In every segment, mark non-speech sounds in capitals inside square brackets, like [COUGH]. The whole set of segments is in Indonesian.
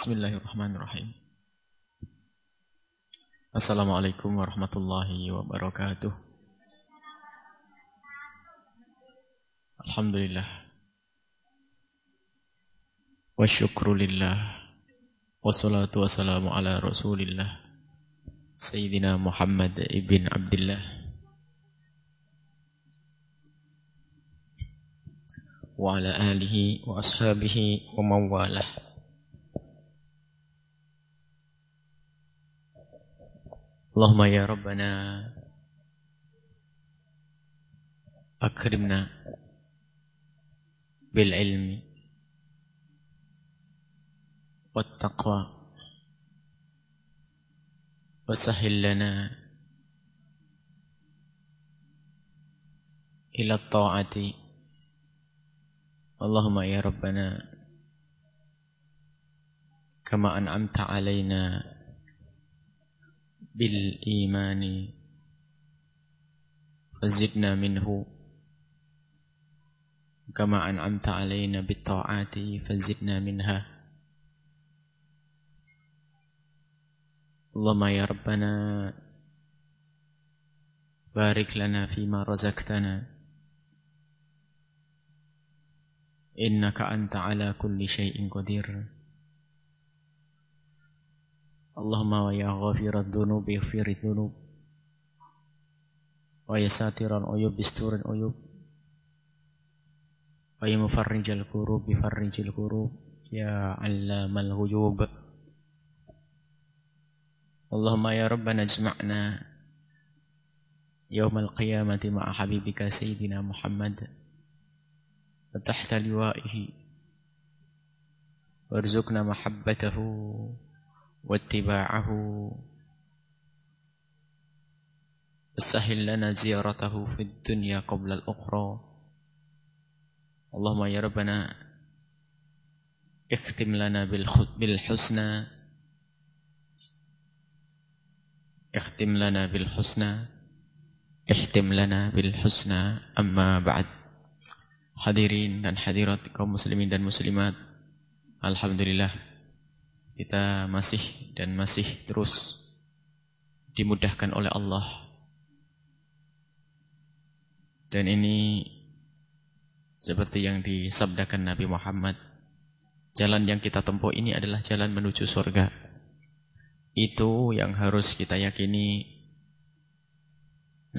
بسم الله الرحمن الرحيم السلام عليكم ورحمة الله وبركاته الحمد لله والشكر لله والصلاة والسلام على رسول الله سيدنا محمد ابن عبد الله وعلى آله وأصحابه ومن والاه اللهم يا ربنا أكرمنا بالعلم والتقوى وسهل لنا إلى الطاعة. اللهم يا ربنا كما أنعمت علينا بالإيمان. فزدنا منه. كما أنعمت علينا بالطاعات فزدنا منها. اللهم يا ربنا بارك لنا فيما رزقتنا. إنك أنت على كل شيء قدير. اللهم ويا غافر الذنوب اغفر الذنوب. ويا ساتر العيوب استر العيوب. ويا مفرج الكروب فرج الكروب يا علام الغيوب. اللهم يا ربنا اجمعنا يوم القيامة مع حبيبك سيدنا محمد. وتحت لوائه وارزقنا محبته. واتباعه. سهل لنا زيارته في الدنيا قبل الأخرى. اللهم يا ربنا اختم لنا بالحسنى. اختم لنا بالحسنى. اختم لنا بالحسنى. أما بعد. hadirin dan hadirat kaum muslimin dan muslimat Alhamdulillah kita masih dan masih terus dimudahkan oleh Allah. Dan ini seperti yang disabdakan Nabi Muhammad, jalan yang kita tempuh ini adalah jalan menuju surga. Itu yang harus kita yakini.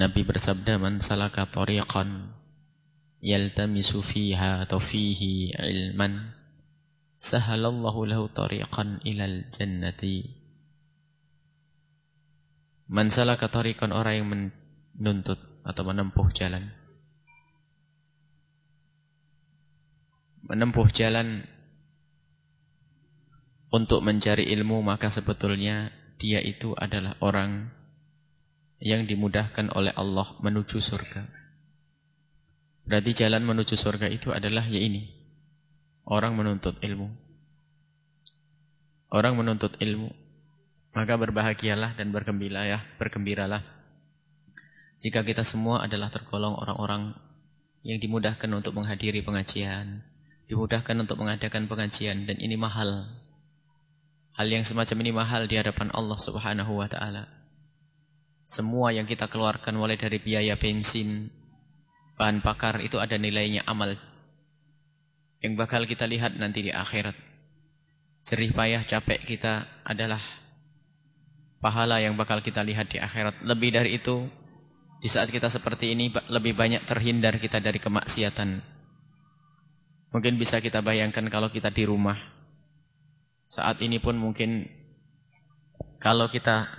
Nabi bersabda, "Man salaka tariqan yaltamisu fiha atau ilman" sahalallahu lahu tariqan ilal jannati. Man salaka tariqan orang yang menuntut atau menempuh jalan. Menempuh jalan untuk mencari ilmu maka sebetulnya dia itu adalah orang yang dimudahkan oleh Allah menuju surga. Berarti jalan menuju surga itu adalah ya ini orang menuntut ilmu. Orang menuntut ilmu, maka berbahagialah dan bergembiralah ya, bergembiralah. Jika kita semua adalah tergolong orang-orang yang dimudahkan untuk menghadiri pengajian, dimudahkan untuk mengadakan pengajian dan ini mahal. Hal yang semacam ini mahal di hadapan Allah Subhanahu wa taala. Semua yang kita keluarkan mulai dari biaya bensin, bahan bakar itu ada nilainya amal yang bakal kita lihat nanti di akhirat. Jerih payah capek kita adalah pahala yang bakal kita lihat di akhirat. Lebih dari itu, di saat kita seperti ini lebih banyak terhindar kita dari kemaksiatan. Mungkin bisa kita bayangkan kalau kita di rumah. Saat ini pun mungkin kalau kita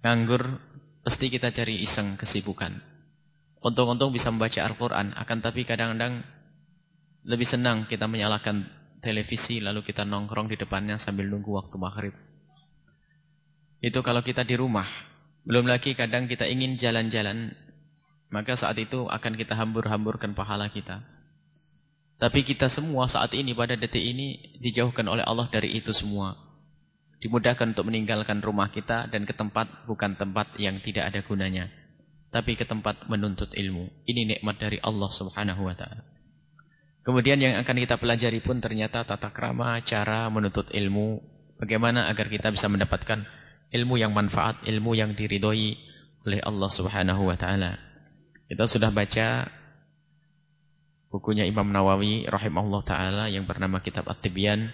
nganggur, pasti kita cari iseng kesibukan. Untung-untung bisa membaca Al-Quran, akan tapi kadang-kadang lebih senang kita menyalakan televisi lalu kita nongkrong di depannya sambil nunggu waktu maghrib. Itu kalau kita di rumah. Belum lagi kadang kita ingin jalan-jalan, maka saat itu akan kita hambur-hamburkan pahala kita. Tapi kita semua saat ini pada detik ini dijauhkan oleh Allah dari itu semua. Dimudahkan untuk meninggalkan rumah kita dan ke tempat bukan tempat yang tidak ada gunanya. Tapi ke tempat menuntut ilmu. Ini nikmat dari Allah subhanahu wa ta'ala. Kemudian yang akan kita pelajari pun ternyata tata krama, cara menuntut ilmu, bagaimana agar kita bisa mendapatkan ilmu yang manfaat, ilmu yang diridhoi oleh Allah Subhanahu wa taala. Kita sudah baca bukunya Imam Nawawi rahimahullah taala yang bernama Kitab At-Tibyan.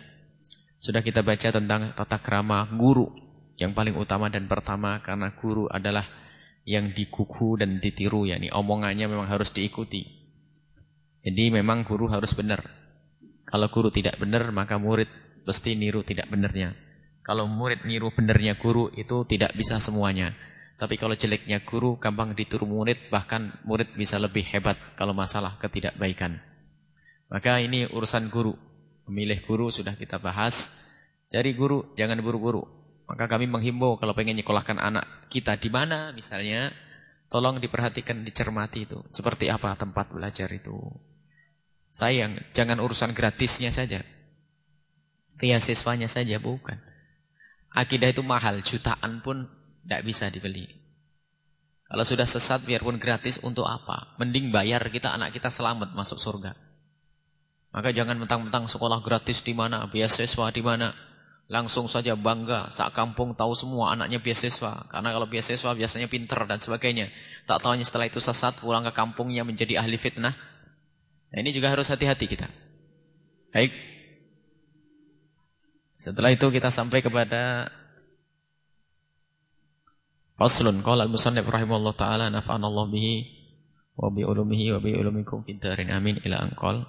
Sudah kita baca tentang tata krama guru yang paling utama dan pertama karena guru adalah yang dikuku dan ditiru yakni omongannya memang harus diikuti. Jadi memang guru harus benar. Kalau guru tidak benar, maka murid pasti niru tidak benarnya. Kalau murid niru benarnya guru, itu tidak bisa semuanya. Tapi kalau jeleknya guru, gampang ditiru murid, bahkan murid bisa lebih hebat kalau masalah ketidakbaikan. Maka ini urusan guru. Memilih guru sudah kita bahas. Cari guru, jangan buru-buru. Maka kami menghimbau kalau pengen nyekolahkan anak kita di mana misalnya, tolong diperhatikan, dicermati itu. Seperti apa tempat belajar itu. Sayang, jangan urusan gratisnya saja. Beasiswanya saja, bukan. Akidah itu mahal, jutaan pun tidak bisa dibeli. Kalau sudah sesat, biarpun gratis, untuk apa? Mending bayar kita, anak kita selamat masuk surga. Maka jangan mentang-mentang sekolah gratis di mana, beasiswa di mana. Langsung saja bangga, saat kampung tahu semua anaknya beasiswa. Karena kalau beasiswa biasanya pinter dan sebagainya. Tak tahunya setelah itu sesat, pulang ke kampungnya menjadi ahli fitnah. Nah, ini juga harus hati-hati kita. Baik. Setelah itu kita sampai kepada Faslun qala al-musannif rahimahullah taala nafa'ana Allah bihi wa bi ulumihi wa bi ulumikum fid darin amin ila anqal.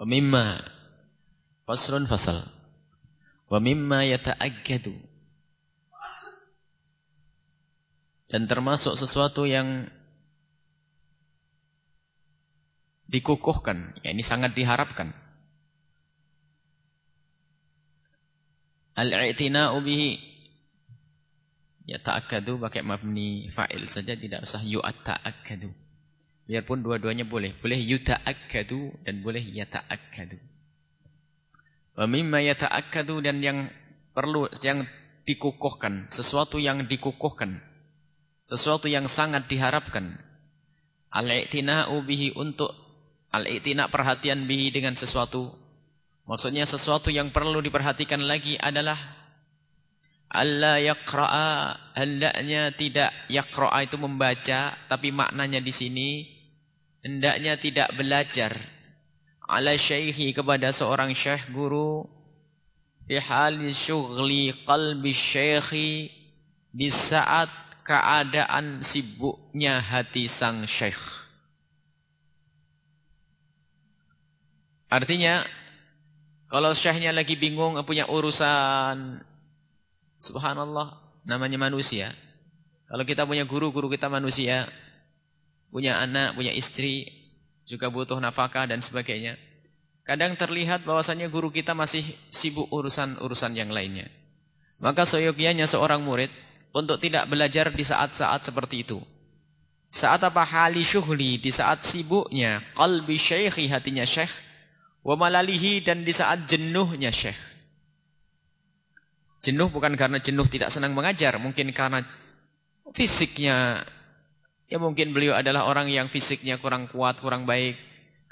Wa mimma faslun fasal. Wa mimma yata'aggadu dan termasuk sesuatu yang dikukuhkan, ya ini sangat diharapkan. Al-i'tina'u bihi ya ta'akkadu pakai mabni fa'il saja tidak usah yu'atta'akkadu. Biarpun dua-duanya boleh, boleh yuta'akkadu dan boleh yata'akkadu. Wa mimma yata'akkadu dan yang perlu yang dikukuhkan, sesuatu yang dikukuhkan sesuatu yang sangat diharapkan. Al-i'tina'u bihi untuk al-i'tina' perhatian bihi dengan sesuatu. Maksudnya sesuatu yang perlu diperhatikan lagi adalah Allah yaqra'a hendaknya tidak yaqra'a itu membaca tapi maknanya di sini hendaknya tidak belajar ala syaihi kepada seorang syekh guru fi hali syughli qalbi syekhi di saat keadaan sibuknya hati sang syekh. Artinya, kalau syekhnya lagi bingung punya urusan, subhanallah, namanya manusia. Kalau kita punya guru, guru kita manusia, punya anak, punya istri, juga butuh nafkah dan sebagainya. Kadang terlihat bahwasannya guru kita masih sibuk urusan-urusan yang lainnya. Maka seyogianya seorang murid untuk tidak belajar di saat-saat seperti itu. Saat apa hali syuhli, di saat sibuknya, qalbi syekhi hatinya syekh, wa malalihi dan di saat jenuhnya syekh. Jenuh bukan karena jenuh tidak senang mengajar, mungkin karena fisiknya, ya mungkin beliau adalah orang yang fisiknya kurang kuat, kurang baik.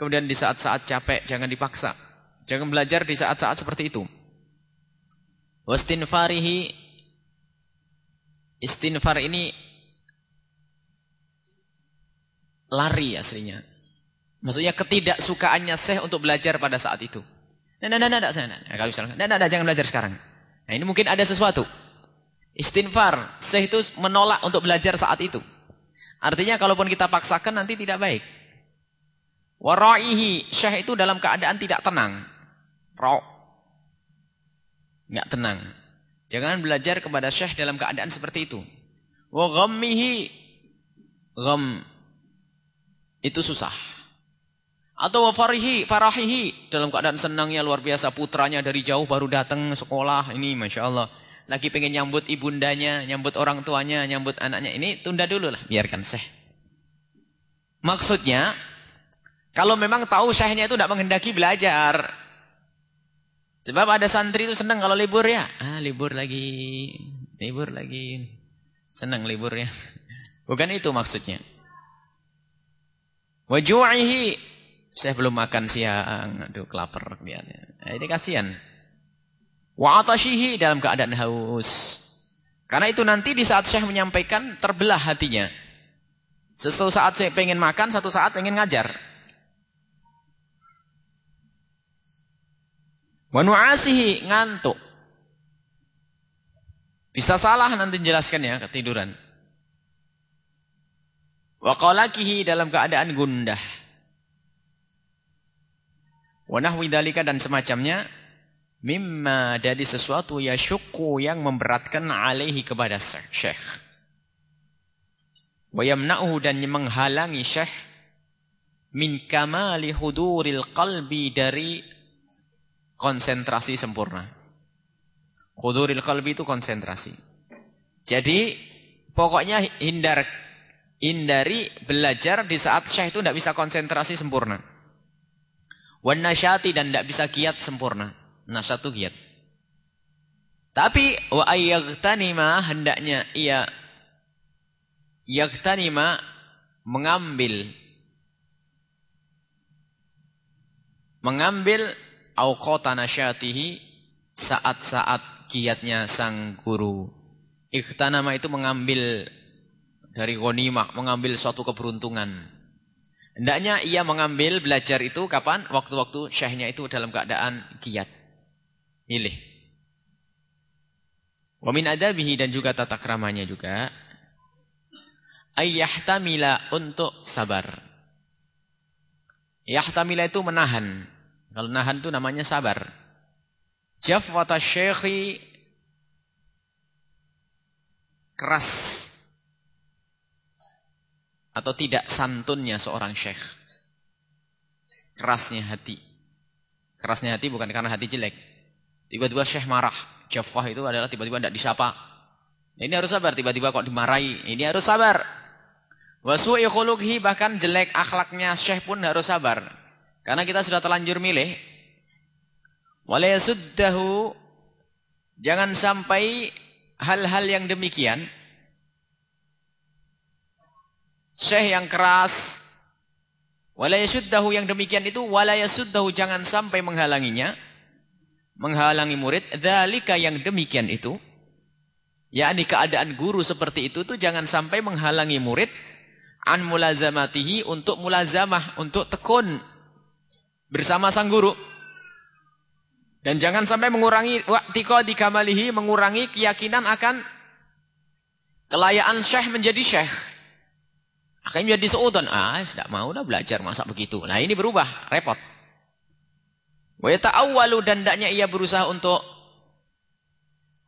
Kemudian di saat-saat capek, jangan dipaksa. Jangan belajar di saat-saat seperti itu. Wastinfarihi Istinfar ini lari aslinya. Maksudnya ketidaksukaannya Syekh untuk belajar pada saat itu. Nah, nah, nah, nah, nah, nah, nah, kalau misalnya, nah, nah, nah, jangan belajar sekarang. Nah, ini mungkin ada sesuatu. Istinfar, Syekh itu menolak untuk belajar saat itu. Artinya kalaupun kita paksakan nanti tidak baik. Waraihi, Syekh itu dalam keadaan tidak tenang. Ra. Enggak tenang. Jangan belajar kepada syekh dalam keadaan seperti itu. Wa ghammihi gham itu susah. Atau wa farihi farahihi dalam keadaan senangnya luar biasa putranya dari jauh baru datang sekolah ini Masya Allah. Lagi pengen nyambut ibundanya, nyambut orang tuanya, nyambut anaknya. Ini tunda dulu lah, biarkan syekh. Maksudnya, kalau memang tahu syekhnya itu tidak menghendaki belajar, Sebab ada santri itu senang kalau libur ya. Ah, libur lagi. Libur lagi. Senang liburnya. [LAUGHS] Bukan itu maksudnya. Waju'ihi. Saya belum makan siang. Aduh, kelapar. Nah, ini kasihan. Wa'atashihi dalam keadaan haus. Karena itu nanti di saat Syekh menyampaikan terbelah hatinya. Satu saat saya pengen makan, satu saat pengen ngajar. Wanu'asihi ngantuk. Bisa salah nanti jelaskan ya ketiduran. Waqalakihi dalam keadaan gundah. Wanahwi dalika dan semacamnya mimma dari sesuatu ya syukku yang memberatkan alaihi kepada syekh. Wa yamna'uhu dan menghalangi syekh min kamali huduril qalbi dari konsentrasi sempurna. Huduril qalbi itu konsentrasi. Jadi pokoknya hindar hindari belajar di saat syekh itu tidak bisa konsentrasi sempurna. Wan nasyati dan tidak bisa giat sempurna. Satu giat. Tapi wa ayyagtanima hendaknya ia yagtanima mengambil mengambil auqata nasyatihi saat-saat giatnya sang guru. Ikhtanama itu mengambil dari ghanimah, mengambil suatu keberuntungan. Hendaknya ia mengambil belajar itu kapan? Waktu-waktu syekhnya itu dalam keadaan giat. Milih. Wa min adabihi dan juga tata keramanya juga ayyahtamila untuk sabar. Yahtamila itu menahan. Kalau nahan itu namanya sabar. Jafwata syekhi keras atau tidak santunnya seorang syekh. Kerasnya hati. Kerasnya hati bukan karena hati jelek. Tiba-tiba Syekh marah. Jafah itu adalah tiba-tiba tidak disapa. Ini harus sabar. Tiba-tiba kok dimarahi. Ini harus sabar. Wasu'i khulukhi bahkan jelek akhlaknya Syekh pun harus sabar. Karena kita sudah terlanjur milih. Walayasuddahu. Jangan sampai hal-hal yang demikian. Syekh yang keras. Walayasuddahu yang demikian itu. Walayasuddahu jangan sampai menghalanginya menghalangi murid, dalika yang demikian itu, yakni keadaan guru seperti itu tuh jangan sampai menghalangi murid an mulazamatihi untuk mulazamah, untuk tekun bersama sang guru. Dan jangan sampai mengurangi waktiko di kamalihi, mengurangi keyakinan akan kelayaan syekh menjadi syekh. Akhirnya menjadi seudon. Ah, tidak mau dah belajar masa begitu. Nah ini berubah, repot. Wa yata'awwalu dan daknya ia berusaha untuk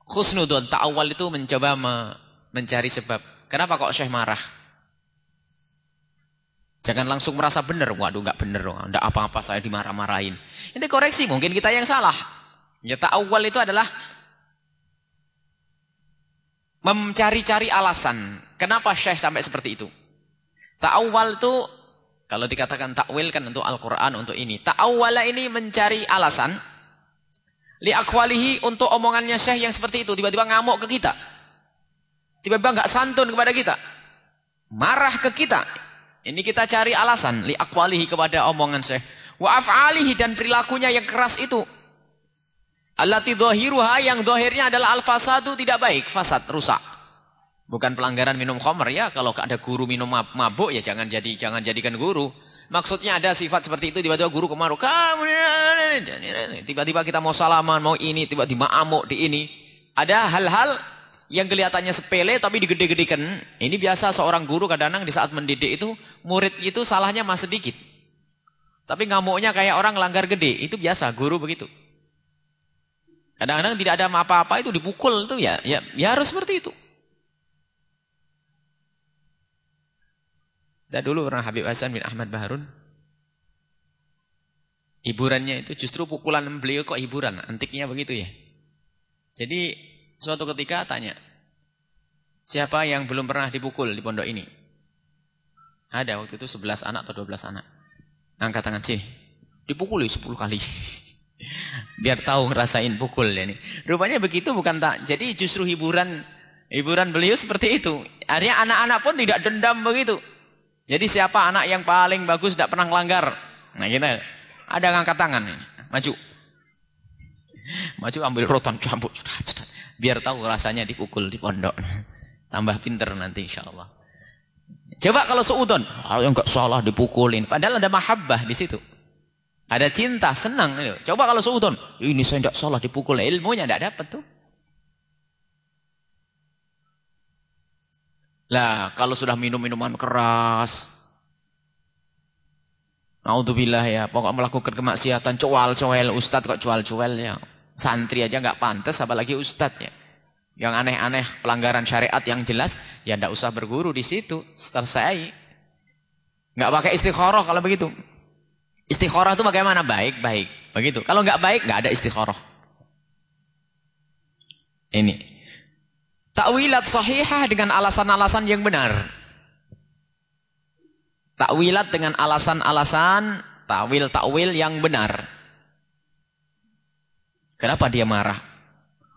khusnudun. Ta'awwal itu mencoba me mencari sebab. Kenapa kok Syekh marah? Jangan langsung merasa benar. Waduh enggak benar dong. Enggak apa-apa saya dimarah-marahin. Ini koreksi mungkin kita yang salah. Ya ta'awwal itu adalah mencari-cari alasan. Kenapa Syekh sampai seperti itu? Ta'awwal itu kalau dikatakan takwil kan untuk Al-Quran, untuk ini. Ta'awwala ini mencari alasan. Liakwalihi untuk omongannya syekh yang seperti itu. Tiba-tiba ngamuk ke kita. Tiba-tiba nggak santun kepada kita. Marah ke kita. Ini kita cari alasan. Liakwalihi kepada omongan syekh. Wa af'alihi dan perilakunya yang keras itu. Allati dohiruha yang dohirnya adalah al-fasadu tidak baik. Fasad, rusak. Bukan pelanggaran minum khamr ya. Kalau ada guru minum mabuk ya jangan jadi jangan jadikan guru. Maksudnya ada sifat seperti itu tiba-tiba guru kemaru. Kamu tiba-tiba kita mau salaman, mau ini, tiba-tiba amuk di ini. Ada hal-hal yang kelihatannya sepele tapi digede-gedekan. Ini biasa seorang guru kadang-kadang di saat mendidik itu murid itu salahnya masih sedikit. Tapi ngamuknya kayak orang langgar gede. Itu biasa guru begitu. Kadang-kadang tidak ada apa-apa itu dipukul itu ya, ya ya harus seperti itu. Dan dulu pernah Habib Hasan bin Ahmad Baharun. Hiburannya itu justru pukulan beliau kok hiburan. Antiknya begitu ya. Jadi suatu ketika tanya. Siapa yang belum pernah dipukul di pondok ini? Ada waktu itu 11 anak atau 12 anak. Angkat tangan sih. Dipukuli 10 kali. [LAUGHS] Biar tahu ngerasain pukul ya ini. Rupanya begitu bukan tak. Jadi justru hiburan Hiburan beliau seperti itu. Artinya anak-anak pun tidak dendam begitu. Jadi siapa anak yang paling bagus tidak pernah melanggar. Nah kita ada ngangkat tangan ini. Maju. Maju ambil rotan campur. Biar tahu rasanya dipukul di pondok. [LAUGHS] Tambah pinter nanti insya Allah. Coba kalau seudon. Oh, yang enggak salah dipukulin. Padahal ada mahabbah di situ. Ada cinta, senang. Coba kalau seudon. Ini saya tidak salah dipukul. Ilmunya tidak dapat tuh. Lah, kalau sudah minum minuman keras, Naudzubillah ya, pokok melakukan kemaksiatan, cual-cuel, ustadz kok cual-cuel ya. Santri aja nggak pantas, apalagi ustadz ya. Yang aneh-aneh pelanggaran syariat yang jelas, ya ndak usah berguru di situ, selesai. Nggak pakai istikharah kalau begitu. Istikharah itu bagaimana? Baik, baik. Begitu. Kalau nggak baik, nggak ada istikharah. Ini. Takwilat sahihah dengan alasan-alasan yang benar. Takwilat dengan alasan-alasan takwil-takwil yang benar. Kenapa dia marah?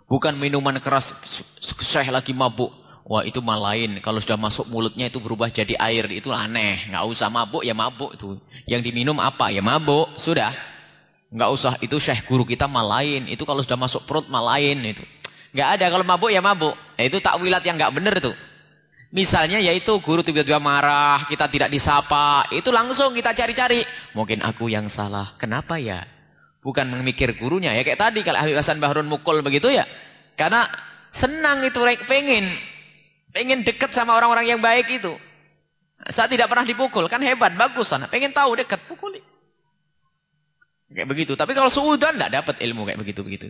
Bukan minuman keras, syekh lagi mabuk. Wah itu mal lain. Kalau sudah masuk mulutnya itu berubah jadi air. Itu aneh. Nggak usah mabuk ya mabuk itu. Yang diminum apa? Ya mabuk. Sudah. Nggak usah. Itu syekh guru kita mal lain. Itu kalau sudah masuk perut mal lain. Itu. Nggak ada. Kalau mabuk ya mabuk. Nah, itu takwilat yang nggak benar tuh. Misalnya yaitu guru tiba-tiba marah, kita tidak disapa, itu langsung kita cari-cari. Mungkin aku yang salah. Kenapa ya? Bukan memikir gurunya ya kayak tadi kalau Habib Hasan Bahrun mukul begitu ya. Karena senang itu pengen pengen dekat sama orang-orang yang baik itu. Saya tidak pernah dipukul, kan hebat, bagus sana. Pengen tahu dekat, pukuli. Kayak begitu. Tapi kalau suudan tidak dapat ilmu kayak begitu-begitu.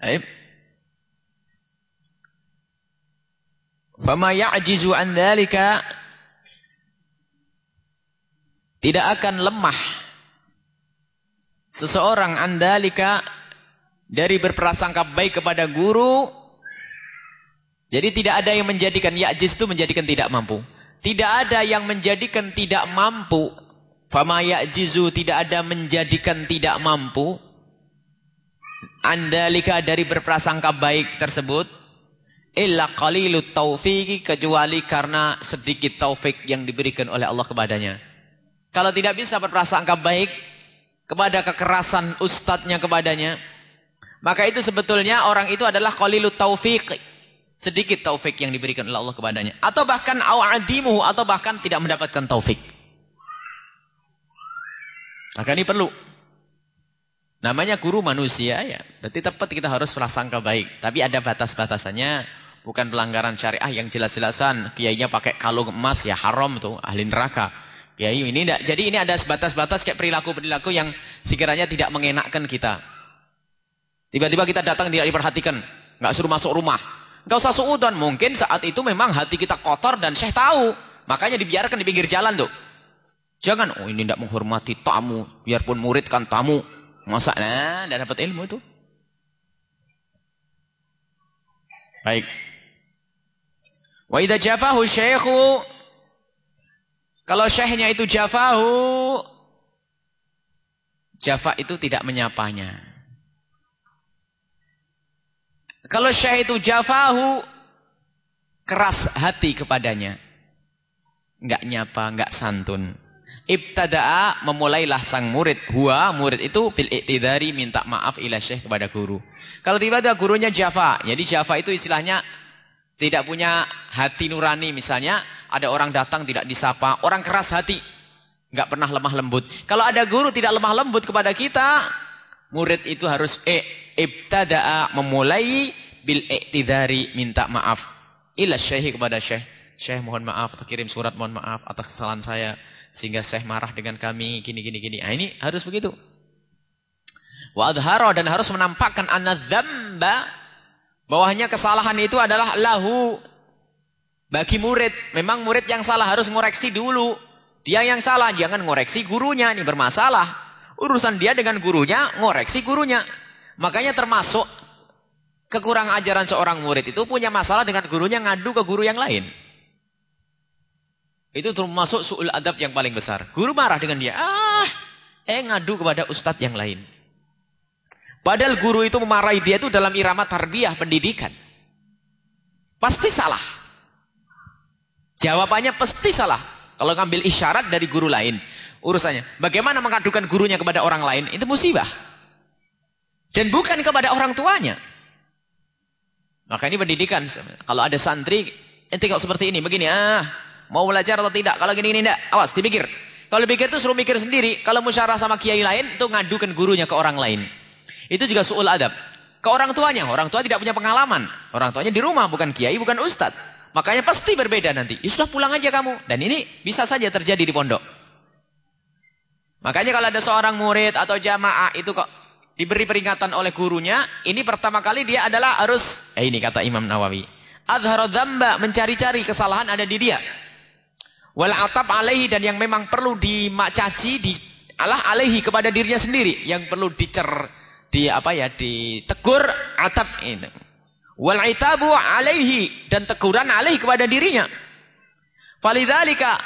Aib. Fama ya'jizu an dhalika tidak akan lemah seseorang andalika dari berprasangka baik kepada guru. Jadi tidak ada yang menjadikan ya'jiz itu menjadikan tidak mampu. Tidak ada yang menjadikan tidak mampu. Fama ya'jizu tidak ada menjadikan tidak mampu. Andalika dari berprasangka baik tersebut illa qalilut taufiki kecuali karena sedikit taufik yang diberikan oleh Allah kepadanya. Kalau tidak bisa berprasangka baik kepada kekerasan ustadznya kepadanya, maka itu sebetulnya orang itu adalah qalilut taufik. Sedikit taufik yang diberikan oleh Allah kepadanya. Atau bahkan awadimu atau bahkan tidak mendapatkan taufik. Maka ini perlu. Namanya guru manusia ya. Berarti tepat kita harus prasangka baik. Tapi ada batas-batasannya. Bukan pelanggaran syariah yang jelas-jelasan. Kiainya pakai kalung emas ya haram tuh. Ahli neraka. Kiai ini tidak. Jadi ini ada sebatas-batas kayak perilaku-perilaku yang sekiranya tidak mengenakkan kita. Tiba-tiba kita datang tidak diperhatikan. Nggak suruh masuk rumah. Nggak usah suudon. Mungkin saat itu memang hati kita kotor dan syekh tahu. Makanya dibiarkan di pinggir jalan tuh. Jangan, oh ini tidak menghormati tamu. Biarpun murid kan tamu. Masa, nah, tidak dapat ilmu itu. Baik. Wa idza jafahu syekhu kalau syekhnya itu jafahu jafa itu tidak menyapanya. Kalau syekh itu jafahu keras hati kepadanya. Enggak nyapa, enggak santun. Ibtada'a memulailah sang murid. Huwa murid itu bil iktidari minta maaf ila syekh kepada guru. Kalau tiba-tiba gurunya Java. Jadi Java itu istilahnya tidak punya hati nurani misalnya, ada orang datang tidak disapa, orang keras hati, nggak pernah lemah lembut. Kalau ada guru tidak lemah lembut kepada kita, murid itu harus e ibtadaa memulai bil iktidari minta maaf ila syekh kepada syekh. Syekh mohon maaf, kirim surat mohon maaf atas kesalahan saya sehingga syekh marah dengan kami gini gini gini. Nah, ini harus begitu. Wa dan harus menampakkan anadzamba Bahwahnya kesalahan itu adalah lahu bagi murid. Memang murid yang salah harus ngoreksi dulu. Dia yang salah, jangan ngoreksi gurunya. Ini bermasalah. Urusan dia dengan gurunya, ngoreksi gurunya. Makanya termasuk kekurangan ajaran seorang murid itu punya masalah dengan gurunya ngadu ke guru yang lain. Itu termasuk su'ul adab yang paling besar. Guru marah dengan dia. Ah, eh ngadu kepada ustadz yang lain. Padahal guru itu memarahi dia itu dalam irama tarbiyah pendidikan. Pasti salah. Jawabannya pasti salah. Kalau ngambil isyarat dari guru lain. Urusannya. Bagaimana mengadukan gurunya kepada orang lain. Itu musibah. Dan bukan kepada orang tuanya. Maka ini pendidikan. Kalau ada santri. Nanti kalau seperti ini. Begini. Ah, Mau belajar atau tidak. Kalau gini-gini tidak. Awas dipikir. Kalau pikir itu suruh mikir sendiri. Kalau musyarah sama kiai lain. Itu ngadukan gurunya ke orang lain. Itu juga su'ul adab. Ke orang tuanya, orang tua tidak punya pengalaman. Orang tuanya di rumah, bukan kiai, bukan ustadz. Makanya pasti berbeda nanti. Ya sudah pulang aja kamu. Dan ini bisa saja terjadi di pondok. Makanya kalau ada seorang murid atau jamaah itu kok diberi peringatan oleh gurunya, ini pertama kali dia adalah harus, eh ini kata Imam Nawawi. Adharodhamba, mencari-cari kesalahan ada di dia. Wal atab alaihi dan yang memang perlu dimacaci, di Allah alaihi kepada dirinya sendiri. Yang perlu dicer, di apa ya ditegur atap ini wal itabu alaihi. Dan teguran alaihi kepada dirinya. Falidzalika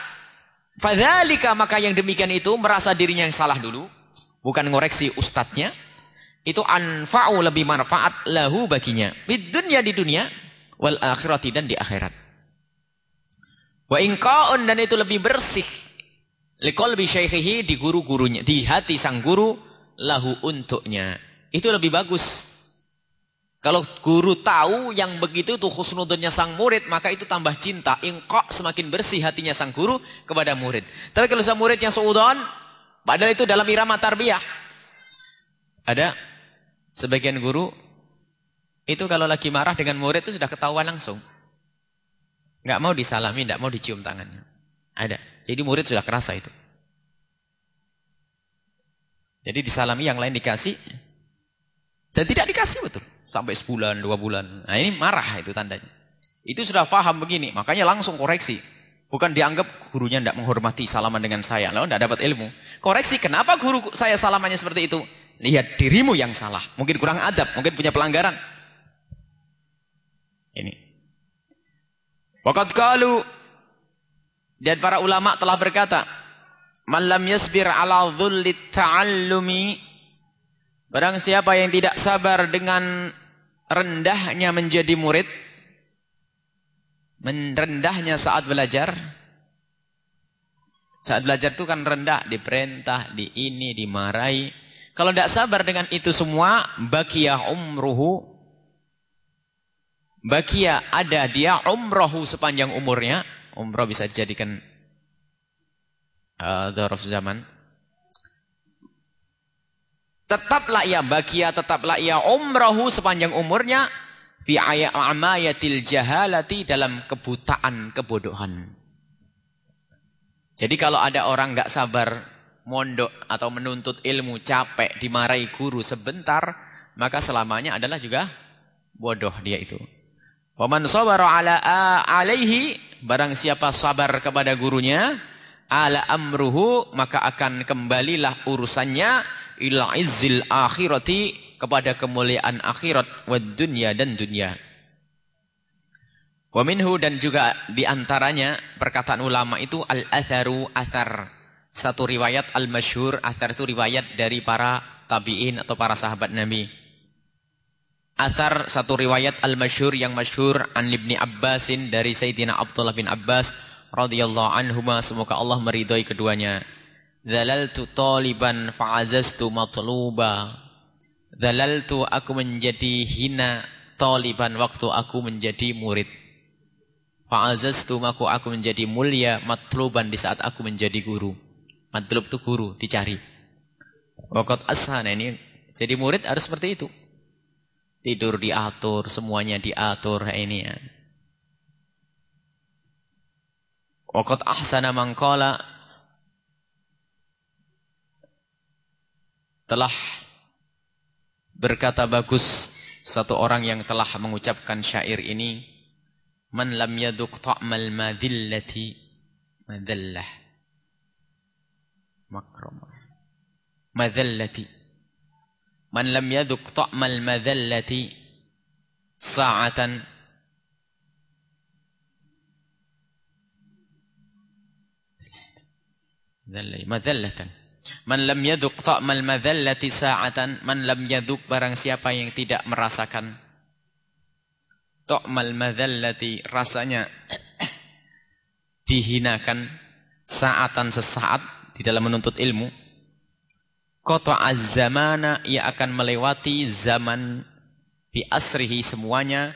fadzalika maka yang demikian itu merasa dirinya yang salah dulu. Bukan ngoreksi ustadznya. Itu anfa'u lebih manfaat lahu baginya. Di dunia di dunia. Wal akhirati dan di akhirat. Wa inqaun dan itu lebih bersih. Liqalbi syaikhihi di guru-gurunya di hati sang guru lahu untuknya. Itu lebih bagus. Kalau guru tahu yang begitu itu khusnudunnya sang murid, maka itu tambah cinta. Ingkok semakin bersih hatinya sang guru kepada murid. Tapi kalau sang murid yang seudon, padahal itu dalam irama tarbiyah. Ada sebagian guru, itu kalau lagi marah dengan murid itu sudah ketahuan langsung. Nggak mau disalami, nggak mau dicium tangannya. Ada. Jadi murid sudah kerasa itu. Jadi disalami yang lain dikasih, dan tidak dikasih betul. Sampai sebulan, dua bulan. Nah ini marah itu tandanya. Itu sudah faham begini. Makanya langsung koreksi. Bukan dianggap gurunya tidak menghormati salaman dengan saya. Lalu tidak dapat ilmu. Koreksi, kenapa guru saya salamannya seperti itu? Lihat dirimu yang salah. Mungkin kurang adab, mungkin punya pelanggaran. Ini. Wakat kalu. Dan para ulama telah berkata. Malam yasbir ala dhullit ta'allumi Barang siapa yang tidak sabar dengan rendahnya menjadi murid, merendahnya saat belajar, saat belajar itu kan rendah, diperintah, di ini, dimarahi. Kalau tidak sabar dengan itu semua, bakia umruhu, bakia ada dia umrohu sepanjang umurnya, umroh bisa dijadikan uh, zaman, Tetaplah ia bagia, tetaplah ia umrahu sepanjang umurnya fi amayatil jahalati dalam kebutaan, kebodohan. Jadi kalau ada orang nggak sabar mondok atau menuntut ilmu capek dimarahi guru sebentar, maka selamanya adalah juga bodoh dia itu. Waman sabara ala alaihi barang siapa sabar kepada gurunya ala amruhu maka akan kembalilah urusannya ila izzil akhirati kepada kemuliaan akhirat wa dunya dan dunia. Wa minhu dan juga di antaranya perkataan ulama itu al-atharu athar. Satu riwayat al-masyhur, athar itu riwayat dari para tabi'in atau para sahabat Nabi. Athar satu riwayat al-masyhur yang masyhur an Ibni Abbasin dari Sayyidina Abdullah bin Abbas radhiyallahu anhuma semoga Allah meridhai keduanya. Zalaltu taliban fa'azaztu matluba. Zalaltu aku menjadi hina taliban waktu aku menjadi murid. Fa'azaztu aku aku menjadi mulia matluban di saat aku menjadi guru. Matlub itu guru, dicari. Wakat ashana ini jadi murid harus seperti itu. Tidur diatur, semuanya diatur ini ya. Wakat ahsana mangkala telah berkata bagus satu orang yang telah mengucapkan syair ini man lam yaduk ta'mal madillati madallah. Makramah madallati. Man lam yaduk ta'mal madallati sa'atan. Madallatan Man lam yaduk ta'mal madhallati sa'atan. Man lam yaduk barang siapa yang tidak merasakan. Ta'mal madhallati rasanya [COUGHS] dihinakan saatan sesaat di dalam menuntut ilmu. Kota az-zamana ia akan melewati zaman bi asrihi semuanya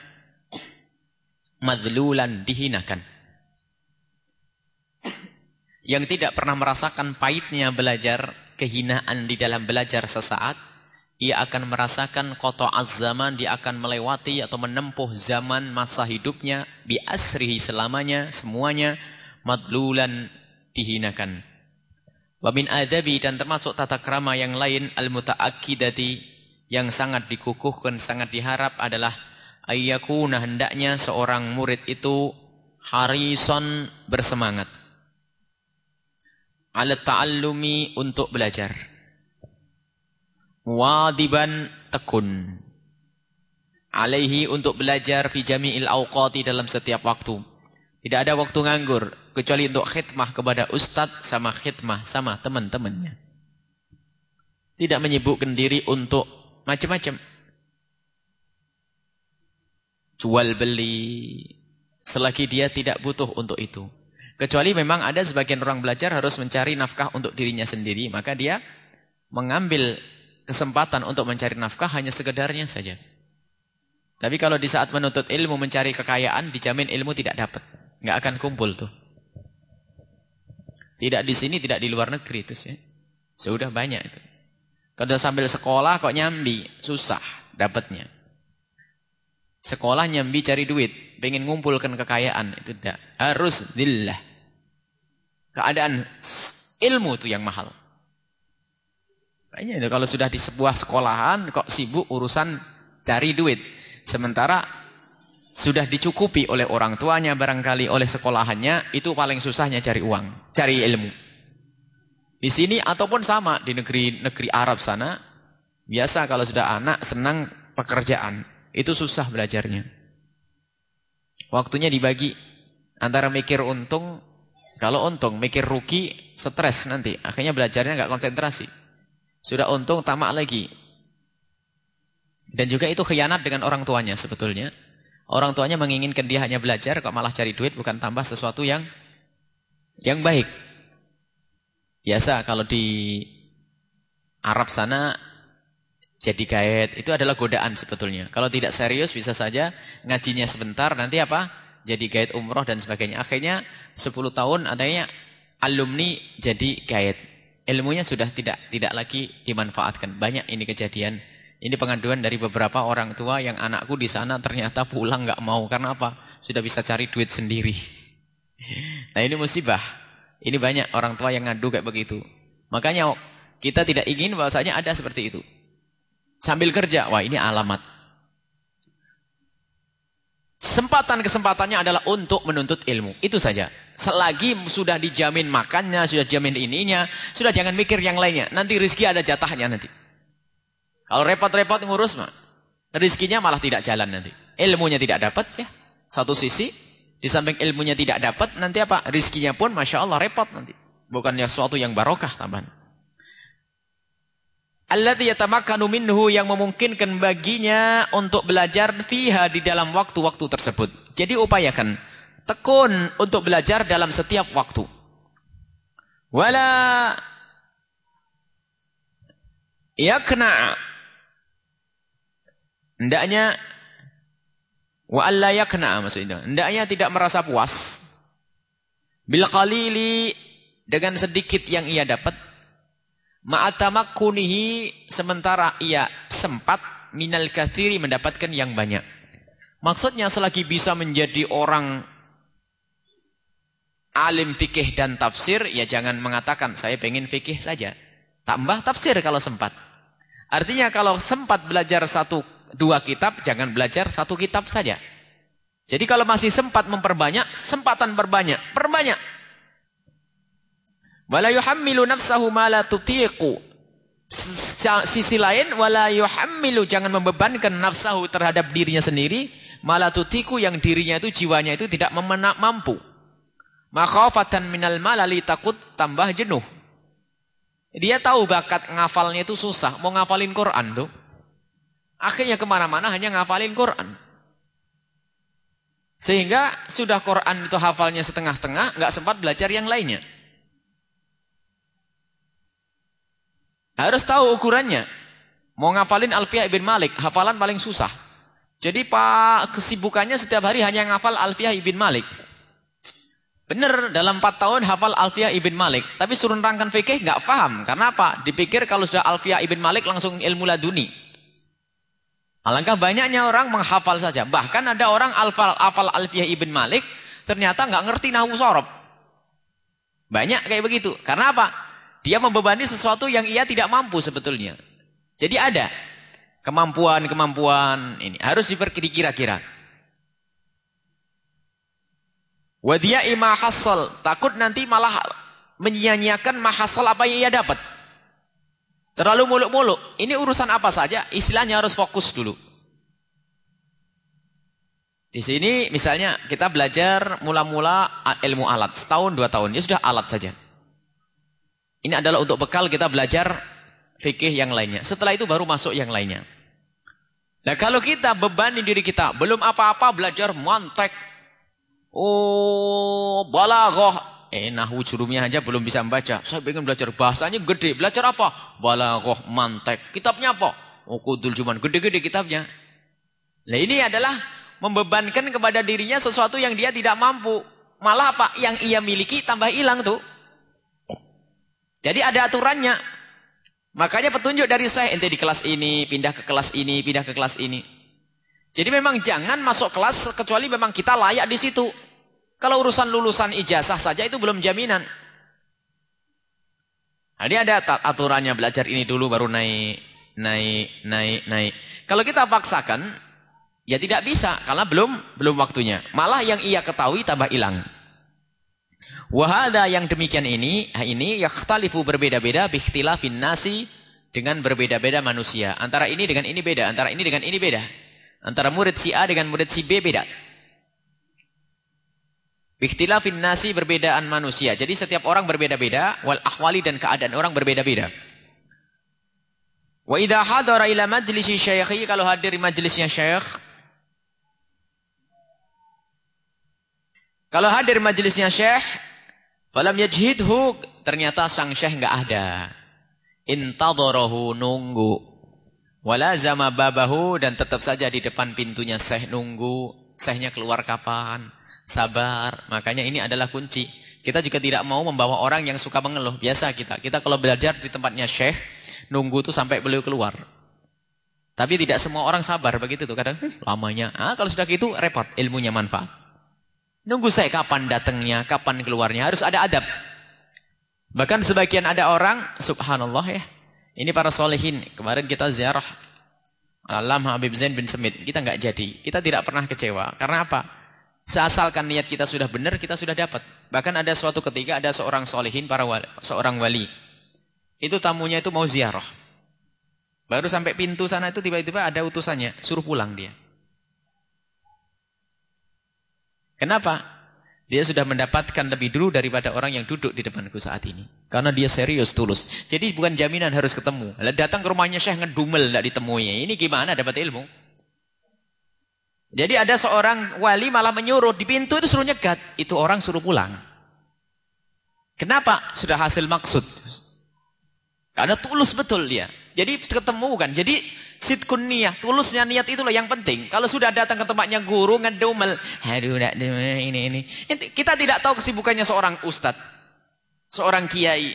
madlulan dihinakan. Yang tidak pernah merasakan pahitnya belajar, kehinaan di dalam belajar sesaat, ia akan merasakan kota az-zaman, dia akan melewati atau menempuh zaman masa hidupnya, bi asrihi selamanya, semuanya, madlulan dihinakan. Wamin adabi dan termasuk tata krama yang lain al-muta'akkidati yang sangat dikukuhkan, sangat diharap adalah ayyakuna hendaknya seorang murid itu harison bersemangat ala ta'allumi untuk belajar. Muwadiban tekun. Alaihi untuk belajar fi jami'il awqati dalam setiap waktu. Tidak ada waktu nganggur kecuali untuk khidmah kepada ustadz sama khidmah sama teman-temannya. Tidak menyibukkan diri untuk macam-macam. Jual beli selagi dia tidak butuh untuk itu. Kecuali memang ada sebagian orang belajar harus mencari nafkah untuk dirinya sendiri, maka dia mengambil kesempatan untuk mencari nafkah hanya sekedarnya saja. Tapi kalau di saat menuntut ilmu mencari kekayaan, dijamin ilmu tidak dapat. Nggak akan kumpul tuh. Tidak di sini, tidak di luar negeri itu sih. Sudah banyak itu. Kalau sambil sekolah kok nyambi, susah dapatnya. Sekolah nyambi cari duit, pengen ngumpulkan kekayaan, itu tidak. Harus dillah. Keadaan ilmu itu yang mahal. Kayaknya kalau sudah di sebuah sekolahan kok sibuk urusan cari duit. Sementara sudah dicukupi oleh orang tuanya barangkali oleh sekolahannya, itu paling susahnya cari uang, cari ilmu. Di sini ataupun sama di negeri negeri Arab sana, biasa kalau sudah anak senang pekerjaan, itu susah belajarnya. Waktunya dibagi antara mikir untung, kalau untung mikir rugi, stres nanti. Akhirnya belajarnya nggak konsentrasi. Sudah untung tamak lagi. Dan juga itu khianat dengan orang tuanya sebetulnya. Orang tuanya menginginkan dia hanya belajar kok malah cari duit bukan tambah sesuatu yang yang baik. Biasa kalau di Arab sana jadi gaet itu adalah godaan sebetulnya. Kalau tidak serius bisa saja ngajinya sebentar nanti apa? Jadi gaet umroh dan sebagainya. Akhirnya 10 tahun adanya alumni jadi gaet. Ilmunya sudah tidak tidak lagi dimanfaatkan. Banyak ini kejadian. Ini pengaduan dari beberapa orang tua yang anakku di sana ternyata pulang nggak mau karena apa? Sudah bisa cari duit sendiri. [LAUGHS] Nah ini musibah. Ini banyak orang tua yang ngadu kayak begitu. Makanya kita tidak ingin bahwasanya ada seperti itu. Sambil kerja, wah ini alamat. Sempatan-kesempatannya adalah untuk menuntut ilmu. Itu saja. Selagi sudah dijamin makannya, sudah dijamin ininya, sudah jangan mikir yang lainnya. Nanti rizki ada jatahnya nanti. Kalau repot-repot ngurus mah, rizkinya malah tidak jalan nanti. Ilmunya tidak dapat ya. Satu sisi, di samping ilmunya tidak dapat, nanti apa? Rizkinya pun Masya Allah repot nanti. Bukannya sesuatu yang barokah tambahan. Allati yatamakkanu minhu yang memungkinkan baginya untuk belajar fiha di dalam waktu-waktu tersebut. Jadi upayakan tekun untuk belajar dalam setiap waktu. Wala yakna hendaknya wa alla yakna maksudnya. Hendaknya tidak merasa puas bil qalili dengan sedikit yang ia dapat Ma'atamakkunihi sementara ia sempat minal kathiri mendapatkan yang banyak. Maksudnya selagi bisa menjadi orang alim fikih dan tafsir, ya jangan mengatakan saya pengen fikih saja. Tambah tafsir kalau sempat. Artinya kalau sempat belajar satu dua kitab, jangan belajar satu kitab saja. Jadi kalau masih sempat memperbanyak, sempatan berbanyak, perbanyak. Wala yuhammilu nafsahu ma la tutiqu. Sisi lain wala yuhammilu jangan membebankan nafsahu terhadap dirinya sendiri mala tutiku yang dirinya itu jiwanya itu tidak memenak mampu. Makhafatan minal malali takut tambah jenuh. Dia tahu bakat ngafalnya itu susah. Mau ngafalin Quran tuh. Akhirnya ke mana-mana hanya ngafalin Quran. Sehingga sudah Quran itu hafalnya setengah-setengah, nggak sempat belajar yang lainnya. Harus tahu ukurannya. Mau ngafalin Alfiyah ibn Malik, hafalan paling susah. Jadi pak kesibukannya setiap hari hanya ngafal Alfiyah ibn Malik. Benar dalam 4 tahun hafal Alfiyah ibn Malik. Tapi suruh nerangkan fikih nggak paham. Karena apa? Dipikir kalau sudah Alfiyah ibn Malik langsung ilmu laduni. Alangkah banyaknya orang menghafal saja. Bahkan ada orang hafal hafal Alfiyah ibn Malik ternyata nggak ngerti nahwu sorob. Banyak kayak begitu. Karena apa? Dia membebani sesuatu yang ia tidak mampu sebetulnya. Jadi ada kemampuan-kemampuan ini harus diperkira-kira. Wadia ima hasol. Takut nanti malah menyia-nyiakan mahasol apa yang ia dapat. Terlalu muluk-muluk. Ini urusan apa saja, istilahnya harus fokus dulu. Di sini misalnya kita belajar mula-mula ilmu alat. Setahun, dua tahun. Ya sudah alat saja. Ini adalah untuk bekal kita belajar fikih yang lainnya. Setelah itu baru masuk yang lainnya. Nah kalau kita bebani diri kita, belum apa-apa belajar mantek, Oh, balaghah. Eh, nahwu jurumnya aja belum bisa membaca. Saya pengen belajar bahasanya gede. Belajar apa? Balaghah, mantek. Kitabnya apa? Oh, kudul cuman gede-gede kitabnya. Nah, ini adalah membebankan kepada dirinya sesuatu yang dia tidak mampu. Malah apa? Yang ia miliki tambah hilang tuh. Jadi ada aturannya. Makanya petunjuk dari saya, ente di kelas ini, pindah ke kelas ini, pindah ke kelas ini. Jadi memang jangan masuk kelas kecuali memang kita layak di situ. Kalau urusan lulusan ijazah saja itu belum jaminan. Nah, ini ada aturannya belajar ini dulu baru naik, naik, naik, naik. Kalau kita paksakan, ya tidak bisa karena belum belum waktunya. Malah yang ia ketahui tambah hilang. Wahada yang demikian ini, ini yakhtalifu berbeda-beda bikhtilafin nasi dengan berbeda-beda manusia. Antara ini dengan ini beda, antara ini dengan ini beda. Antara murid si A dengan murid si B beda. Ikhtilafin nasi berbedaan manusia. Jadi setiap orang berbeda-beda. Wal akhwali dan keadaan orang berbeda-beda. Wa idha hadara ila majlisi syaikhi. Kalau hadir di majlisnya syaikh. Kalau hadir majlisnya syekh. Falam yajhidhu. Ternyata sang syekh enggak ada. Intadharahu nunggu. Walazama babahu. Dan tetap saja di depan pintunya syekh nunggu. Syekhnya keluar kapan? sabar. Makanya ini adalah kunci. Kita juga tidak mau membawa orang yang suka mengeluh. Biasa kita. Kita kalau belajar di tempatnya syekh, nunggu tuh sampai beliau keluar. Tapi tidak semua orang sabar begitu tuh. Kadang lamanya. Ah, kalau sudah gitu repot. Ilmunya manfaat. Nunggu saya kapan datangnya, kapan keluarnya. Harus ada adab. Bahkan sebagian ada orang, subhanallah ya. Ini para solehin. Kemarin kita ziarah Alam Habib Zain bin Semit. Kita nggak jadi. Kita tidak pernah kecewa. Karena apa? Seasalkan niat kita sudah benar, kita sudah dapat. Bahkan ada suatu ketika ada seorang solehin, para wali, seorang wali. Itu tamunya itu mau ziarah. Baru sampai pintu sana itu tiba-tiba ada utusannya, suruh pulang dia. Kenapa? Dia sudah mendapatkan lebih dulu daripada orang yang duduk di depanku saat ini. Karena dia serius, tulus. Jadi bukan jaminan harus ketemu. Datang ke rumahnya Syekh ngedumel tidak ditemui. Ini gimana dapat ilmu? Jadi ada seorang wali malah menyuruh di pintu itu suruh nyegat, itu orang suruh pulang. Kenapa? Sudah hasil maksud. Karena tulus betul dia. Jadi ketemu kan. Jadi sitkun niat, tulusnya niat itulah yang penting. Kalau sudah datang ke tempatnya guru ngedumel, aduh ini ini. Kita tidak tahu kesibukannya seorang ustadz, seorang kiai.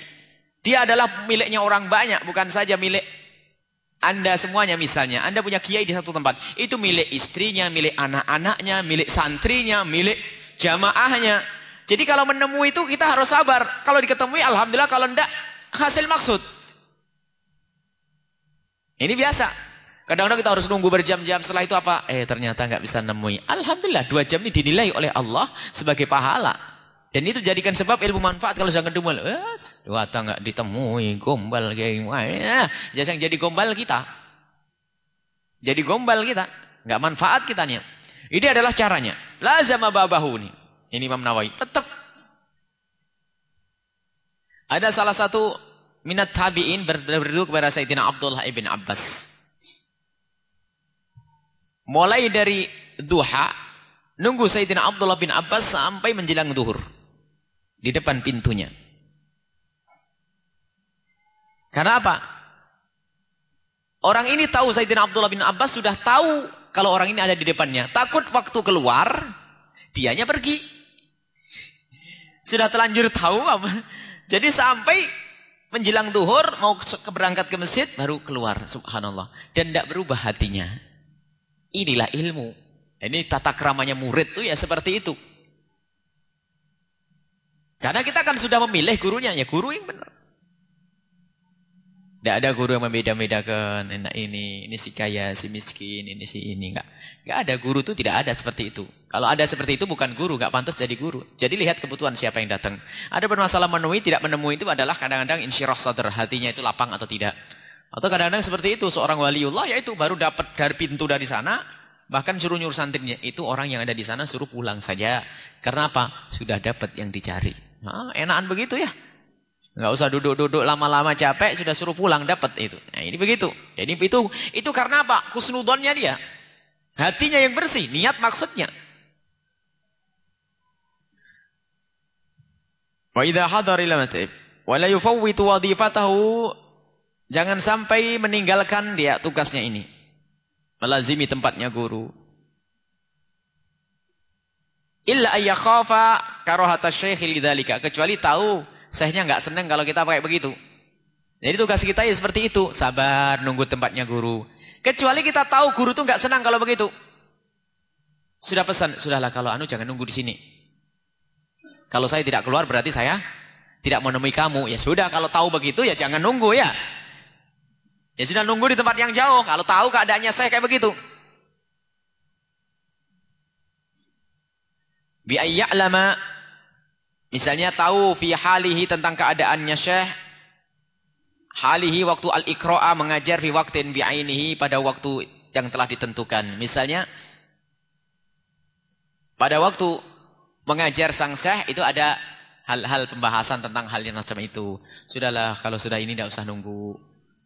Dia adalah miliknya orang banyak, bukan saja milik anda semuanya misalnya, Anda punya kiai di satu tempat. Itu milik istrinya, milik anak-anaknya, milik santrinya, milik jamaahnya. Jadi kalau menemui itu kita harus sabar. Kalau diketemui, Alhamdulillah. Kalau tidak, hasil maksud. Ini biasa. Kadang-kadang kita harus nunggu berjam-jam. Setelah itu apa? Eh ternyata nggak bisa nemui. Alhamdulillah, dua jam ini dinilai oleh Allah sebagai pahala. Dan itu jadikan sebab ilmu manfaat kalau jangan dumel. Eh, Wata nggak ditemui, gombal kayak gimana. Jangan jadi gombal kita. Jadi gombal kita. nggak manfaat kitanya. Ini adalah caranya. Lazama babahu ini. Ini Imam Nawawi. Tetap. Ada salah satu minat tabi'in berdua kepada Sayyidina Abdullah ibn Abbas. Mulai dari duha, nunggu Sayyidina Abdullah bin Abbas sampai menjelang duhur. Di depan pintunya. Karena apa? Orang ini tahu Sayyidina Abdullah bin Abbas sudah tahu kalau orang ini ada di depannya. Takut waktu keluar, dianya pergi. Sudah telanjur tahu apa? Jadi sampai menjelang duhur mau berangkat ke masjid baru keluar subhanallah dan tidak berubah hatinya inilah ilmu ini tata keramanya murid tuh ya seperti itu karena kita kan sudah memilih gurunya ya guru yang benar tidak ada guru yang membeda-bedakan enak ini, ini si kaya, si miskin, ini si ini enggak. Enggak ada guru itu tidak ada seperti itu. Kalau ada seperti itu bukan guru, enggak pantas jadi guru. Jadi lihat kebutuhan siapa yang datang. Ada bermasalah menemui, tidak menemui itu adalah kadang-kadang insyirah sadar, hatinya itu lapang atau tidak. Atau kadang-kadang seperti itu seorang waliullah yaitu baru dapat dari pintu dari sana, bahkan suruh nyuruh santrinya, itu orang yang ada di sana suruh pulang saja. Karena apa? Sudah dapat yang dicari. Nah, enakan begitu ya. Enggak usah duduk-duduk lama-lama capek, sudah suruh pulang dapat itu. Nah, ini begitu. Jadi itu itu karena apa? Kusnudonnya dia. Hatinya yang bersih, niat maksudnya. Wa idza hadara ila mat'ib wa la yufawwitu wadhifatahu jangan sampai meninggalkan dia tugasnya ini. Melazimi tempatnya guru. Illa ayyakhafa karahata syekh lidzalika kecuali tahu Syekhnya nggak seneng kalau kita pakai begitu. Jadi tugas kita ya seperti itu, sabar nunggu tempatnya guru. Kecuali kita tahu guru tuh nggak senang kalau begitu. Sudah pesan, sudahlah kalau anu jangan nunggu di sini. Kalau saya tidak keluar berarti saya tidak menemui kamu. Ya sudah, kalau tahu begitu ya jangan nunggu ya. Ya sudah nunggu di tempat yang jauh. Kalau tahu keadaannya saya kayak begitu. Bi ayya'lama Misalnya tahu fi halihi tentang keadaannya Syekh halihi waktu al-iqra'a mengajar fi waqtin bi'ainihi pada waktu yang telah ditentukan. Misalnya pada waktu mengajar sang Syekh itu ada hal-hal pembahasan tentang hal yang macam itu. Sudahlah kalau sudah ini tidak usah nunggu.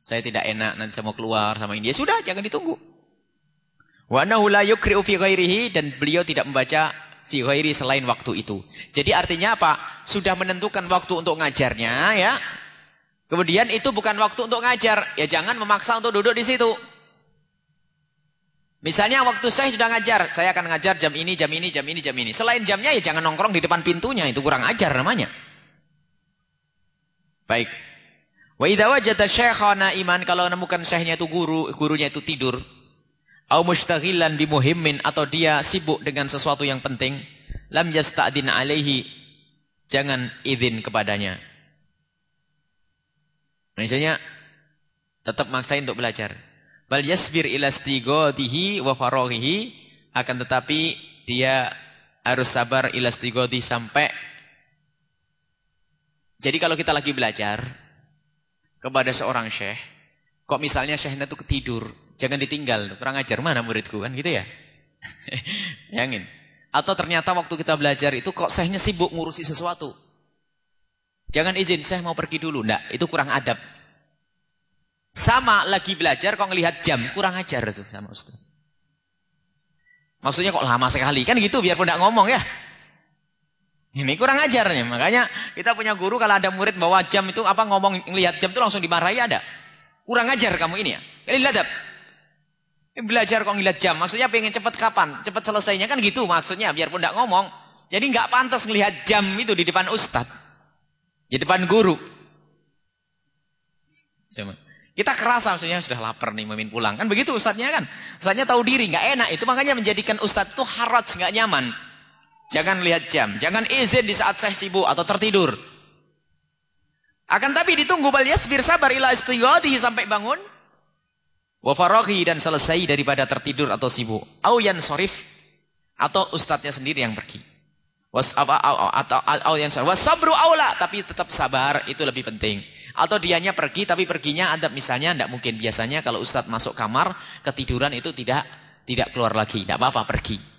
Saya tidak enak nanti saya mau keluar sama ini. Ya sudah jangan ditunggu. Wa annahu la yukri'u fi ghairihi dan beliau tidak membaca fi ghairi selain waktu itu. Jadi artinya apa? Sudah menentukan waktu untuk ngajarnya ya. Kemudian itu bukan waktu untuk ngajar, ya jangan memaksa untuk duduk di situ. Misalnya waktu saya sudah ngajar, saya akan ngajar jam ini, jam ini, jam ini, jam ini. Selain jamnya ya jangan nongkrong di depan pintunya, itu kurang ajar namanya. Baik. Wa idza wajada syaikha iman kalau menemukan syekhnya itu guru, gurunya itu tidur, au mustaghilan bimuhimmin atau dia sibuk dengan sesuatu yang penting, lam yasta'din alaihi, jangan izin kepadanya. Misalnya tetap maksain untuk belajar. Bal yasbir ila istighadihi wa faraghihi akan tetapi dia harus sabar ila istighadi sampai Jadi kalau kita lagi belajar kepada seorang syekh, kok misalnya syekhnya itu ketidur, Jangan ditinggal, kurang ajar mana muridku kan gitu ya. [LAUGHS] Yangin. Atau ternyata waktu kita belajar itu kok sehnya sibuk ngurusi sesuatu. Jangan izin, saya mau pergi dulu. Enggak, itu kurang adab. Sama lagi belajar kok ngelihat jam, kurang ajar itu sama Ustaz. Maksudnya kok lama sekali, kan gitu biarpun enggak ngomong ya. Ini kurang ajarnya, makanya kita punya guru kalau ada murid bawa jam itu apa ngomong ngelihat jam itu langsung dimarahi ada. Kurang ajar kamu ini ya. Ini adab. Belajar kok ngeliat jam, maksudnya pengen cepet kapan? Cepet selesainya kan gitu maksudnya, biarpun tidak ngomong. Jadi nggak pantas ngelihat jam itu di depan ustad, di depan guru. Kita kerasa maksudnya sudah lapar nih memimpin pulang. Kan begitu ustadznya kan. Ustadznya tahu diri, nggak enak. Itu makanya menjadikan ustadz itu haraj, nggak nyaman. Jangan lihat jam. Jangan izin di saat saya sibuk atau tertidur. Akan tapi ditunggu bal yasbir sabar ila istighadihi sampai bangun. Wafarohi dan selesai daripada tertidur atau sibuk. Au sorif atau ustadznya sendiri yang pergi. Was apa atau au yang sorif. Wasabru aula tapi tetap sabar itu lebih penting. Atau dianya pergi tapi perginya ada misalnya tidak mungkin biasanya kalau ustadz masuk kamar ketiduran itu tidak tidak keluar lagi. Tidak apa-apa pergi.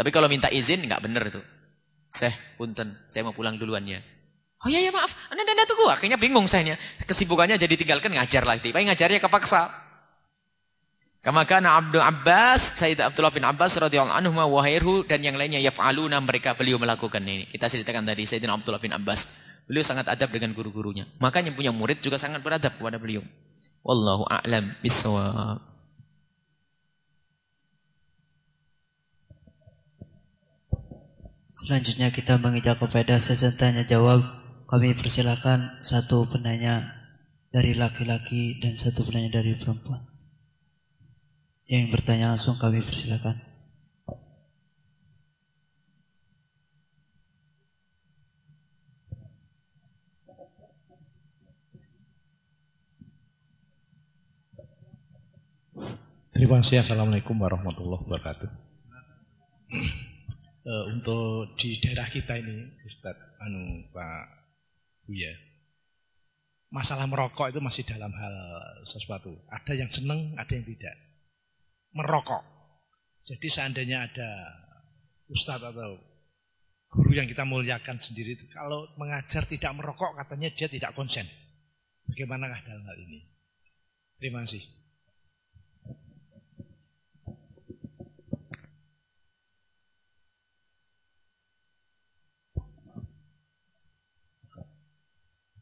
Tapi kalau minta izin nggak benar itu. Saya punten, saya mau pulang duluan ya. Oh iya ya maaf, anda anda tunggu. Akhirnya bingung saya. Kesibukannya jadi tinggalkan ngajar lagi. Tapi ngajarnya kepaksa. Kama kana Abdul Abbas, Sayyid Abdullah bin Abbas radhiyallahu anhu wa dan yang lainnya yaf'aluna mereka beliau melakukan ini. Kita ceritakan tadi Sayyidina Abdullah bin Abbas. Beliau sangat adab dengan guru-gurunya. Makanya punya murid juga sangat beradab kepada beliau. Wallahu a'lam bissawab. Selanjutnya kita mengijak kepada sesi tanya jawab. Kami persilakan satu penanya dari laki-laki dan satu penanya dari perempuan. Yang bertanya langsung kami persilakan. Terima kasih. Assalamualaikum warahmatullahi wabarakatuh. Uh, untuk di daerah kita ini, Ustadz, anu Pak Buya, masalah merokok itu masih dalam hal sesuatu. Ada yang seneng, ada yang tidak merokok. Jadi seandainya ada ustadz atau guru yang kita muliakan sendiri itu kalau mengajar tidak merokok katanya dia tidak konsen. Bagaimanakah dalam hal ini? Terima kasih.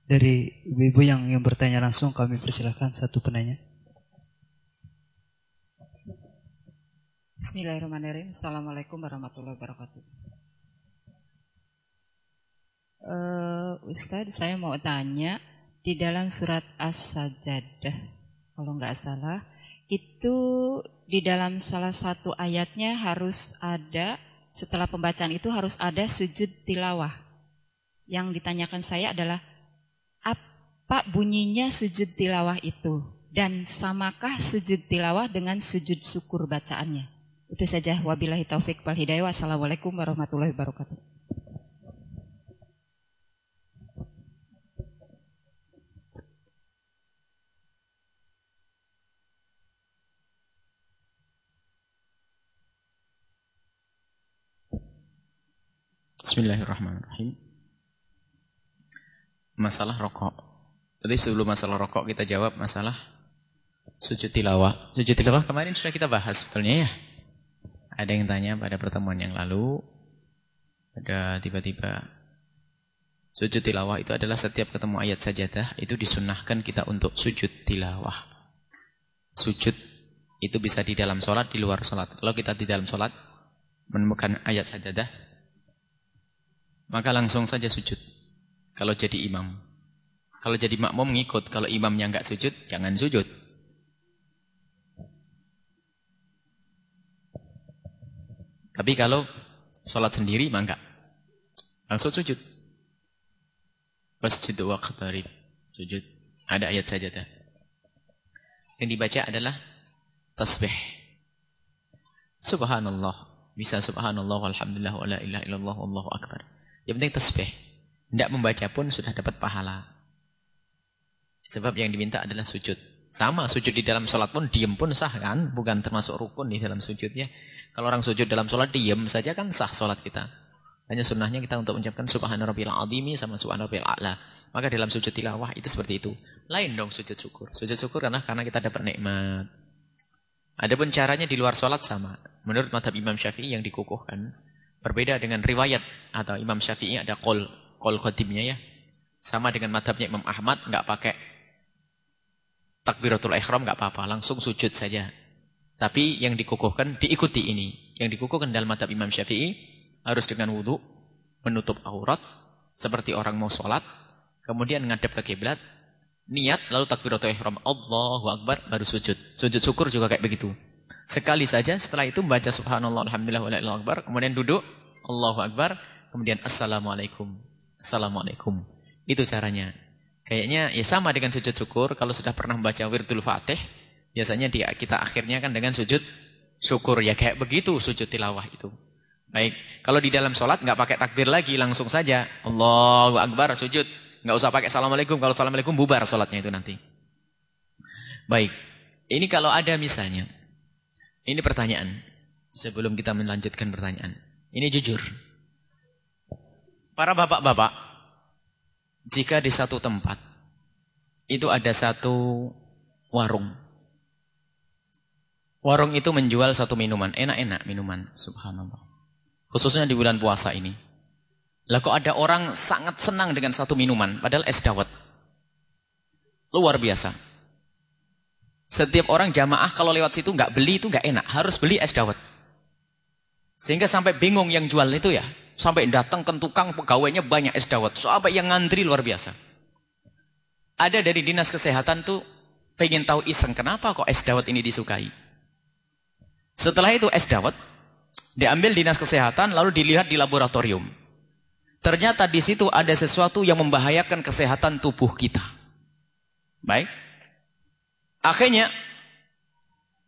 Dari ibu-ibu yang yang bertanya langsung kami persilahkan satu penanya. Bismillahirrahmanirrahim. Assalamualaikum warahmatullahi wabarakatuh. Uh, Ustadz, saya mau tanya di dalam surat As-Sajdah, kalau nggak salah, itu di dalam salah satu ayatnya harus ada setelah pembacaan itu harus ada sujud tilawah. Yang ditanyakan saya adalah apa bunyinya sujud tilawah itu dan samakah sujud tilawah dengan sujud syukur bacaannya? Itu saja. Wabillahi taufik wal hidayah. Wassalamualaikum warahmatullahi wabarakatuh. Bismillahirrahmanirrahim. Masalah rokok. Tadi sebelum masalah rokok kita jawab masalah sujud tilawah. Sujud tilawah kemarin sudah kita bahas sebetulnya ya. Ada yang tanya pada pertemuan yang lalu, ada tiba-tiba sujud tilawah itu adalah setiap ketemu ayat sajadah itu disunahkan kita untuk sujud tilawah. Sujud itu bisa di dalam sholat, di luar sholat. Kalau kita di dalam sholat menemukan ayat sajadah, maka langsung saja sujud. Kalau jadi imam. Kalau jadi makmum ngikut, kalau imamnya nggak sujud, jangan sujud. Tapi kalau sholat sendiri maka langsung sujud. Masjid waqtarib. Sujud. Ada ayat saja dah. Yang dibaca adalah tasbih. Subhanallah. Bisa subhanallah walhamdulillah wa la ilaha illallah wallahu akbar. Yang penting tasbih. Tidak membaca pun sudah dapat pahala. Sebab yang diminta adalah sujud. Sama sujud di dalam sholat pun diem pun sah kan. Bukan termasuk rukun di dalam sujudnya. Kalau orang sujud dalam sholat diam saja kan sah sholat kita. Hanya sunnahnya kita untuk mengucapkan subhana rabbil azimi sama subhana rabbil a'la. Maka dalam sujud tilawah itu seperti itu. Lain dong sujud syukur. Sujud syukur karena karena kita dapat nikmat. Adapun caranya di luar sholat sama. Menurut madhab Imam Syafi'i yang dikukuhkan. Berbeda dengan riwayat atau Imam Syafi'i ada kol kol khodimnya ya. Sama dengan madhabnya Imam Ahmad nggak pakai takbiratul ikhram nggak apa-apa, langsung sujud saja. Tapi yang dikukuhkan diikuti ini. Yang dikukuhkan dalam mata Imam Syafi'i harus dengan wudhu, menutup aurat, seperti orang mau sholat, kemudian ngadep ke kiblat, niat lalu takbiratul ihram Allahu akbar baru sujud. Sujud syukur juga kayak begitu. Sekali saja setelah itu membaca subhanallah alhamdulillah wa akbar, kemudian duduk Allahu akbar, kemudian assalamualaikum. Assalamualaikum. Itu caranya. Kayaknya ya sama dengan sujud syukur kalau sudah pernah membaca wirdul Fatih Biasanya dia kita akhirnya kan dengan sujud syukur ya kayak begitu sujud tilawah itu. Baik, kalau di dalam sholat nggak pakai takbir lagi langsung saja Allahu Akbar sujud, nggak usah pakai assalamualaikum. Kalau assalamualaikum bubar sholatnya itu nanti. Baik, ini kalau ada misalnya, ini pertanyaan sebelum kita melanjutkan pertanyaan. Ini jujur, para bapak-bapak jika di satu tempat itu ada satu warung. Warung itu menjual satu minuman, enak-enak minuman, subhanallah. Khususnya di bulan puasa ini. Lah kok ada orang sangat senang dengan satu minuman, padahal es dawet. Luar biasa. Setiap orang jamaah kalau lewat situ nggak beli itu nggak enak, harus beli es dawet. Sehingga sampai bingung yang jual itu ya. Sampai datang ke tukang pegawainya banyak es dawet. Sampai yang ngantri luar biasa. Ada dari dinas kesehatan tuh pengen tahu iseng kenapa kok es dawet ini disukai. Setelah itu es dawet diambil dinas kesehatan lalu dilihat di laboratorium. Ternyata di situ ada sesuatu yang membahayakan kesehatan tubuh kita. Baik. Akhirnya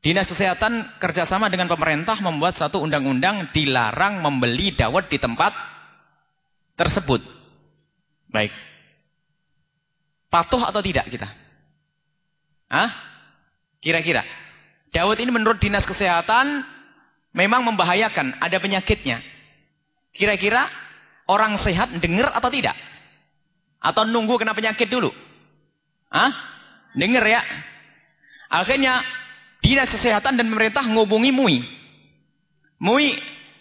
Dinas Kesehatan kerjasama dengan pemerintah membuat satu undang-undang dilarang membeli dawet di tempat tersebut. Baik. Patuh atau tidak kita? Hah? Kira-kira. Dawet ini menurut Dinas Kesehatan memang membahayakan, ada penyakitnya. Kira-kira orang sehat dengar atau tidak? Atau nunggu kena penyakit dulu? Hah? Dengar ya? Akhirnya Dinas Kesehatan dan pemerintah ngubungi MUI. MUI,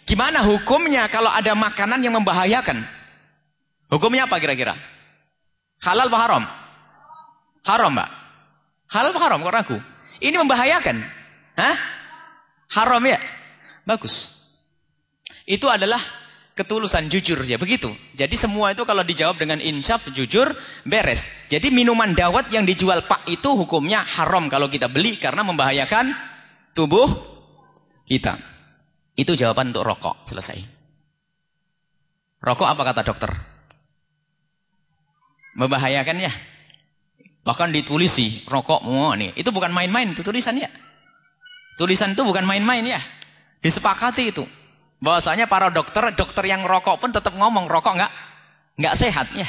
gimana hukumnya kalau ada makanan yang membahayakan? Hukumnya apa kira-kira? Halal apa haram? Haram, Mbak. Halal apa haram? Kok ragu? Ini membahayakan. Hah? Haram ya? Bagus. Itu adalah ketulusan jujur ya begitu. Jadi semua itu kalau dijawab dengan insaf jujur beres. Jadi minuman dawet yang dijual Pak itu hukumnya haram kalau kita beli karena membahayakan tubuh kita. Itu jawaban untuk rokok selesai. Rokok apa kata dokter? Membahayakan ya. Bahkan ditulis sih rokok mau nih. Itu bukan main-main itu tulisan ya. Tulisan itu bukan main-main ya. Disepakati itu bahwasanya para dokter, dokter yang rokok pun tetap ngomong rokok nggak nggak sehat ya,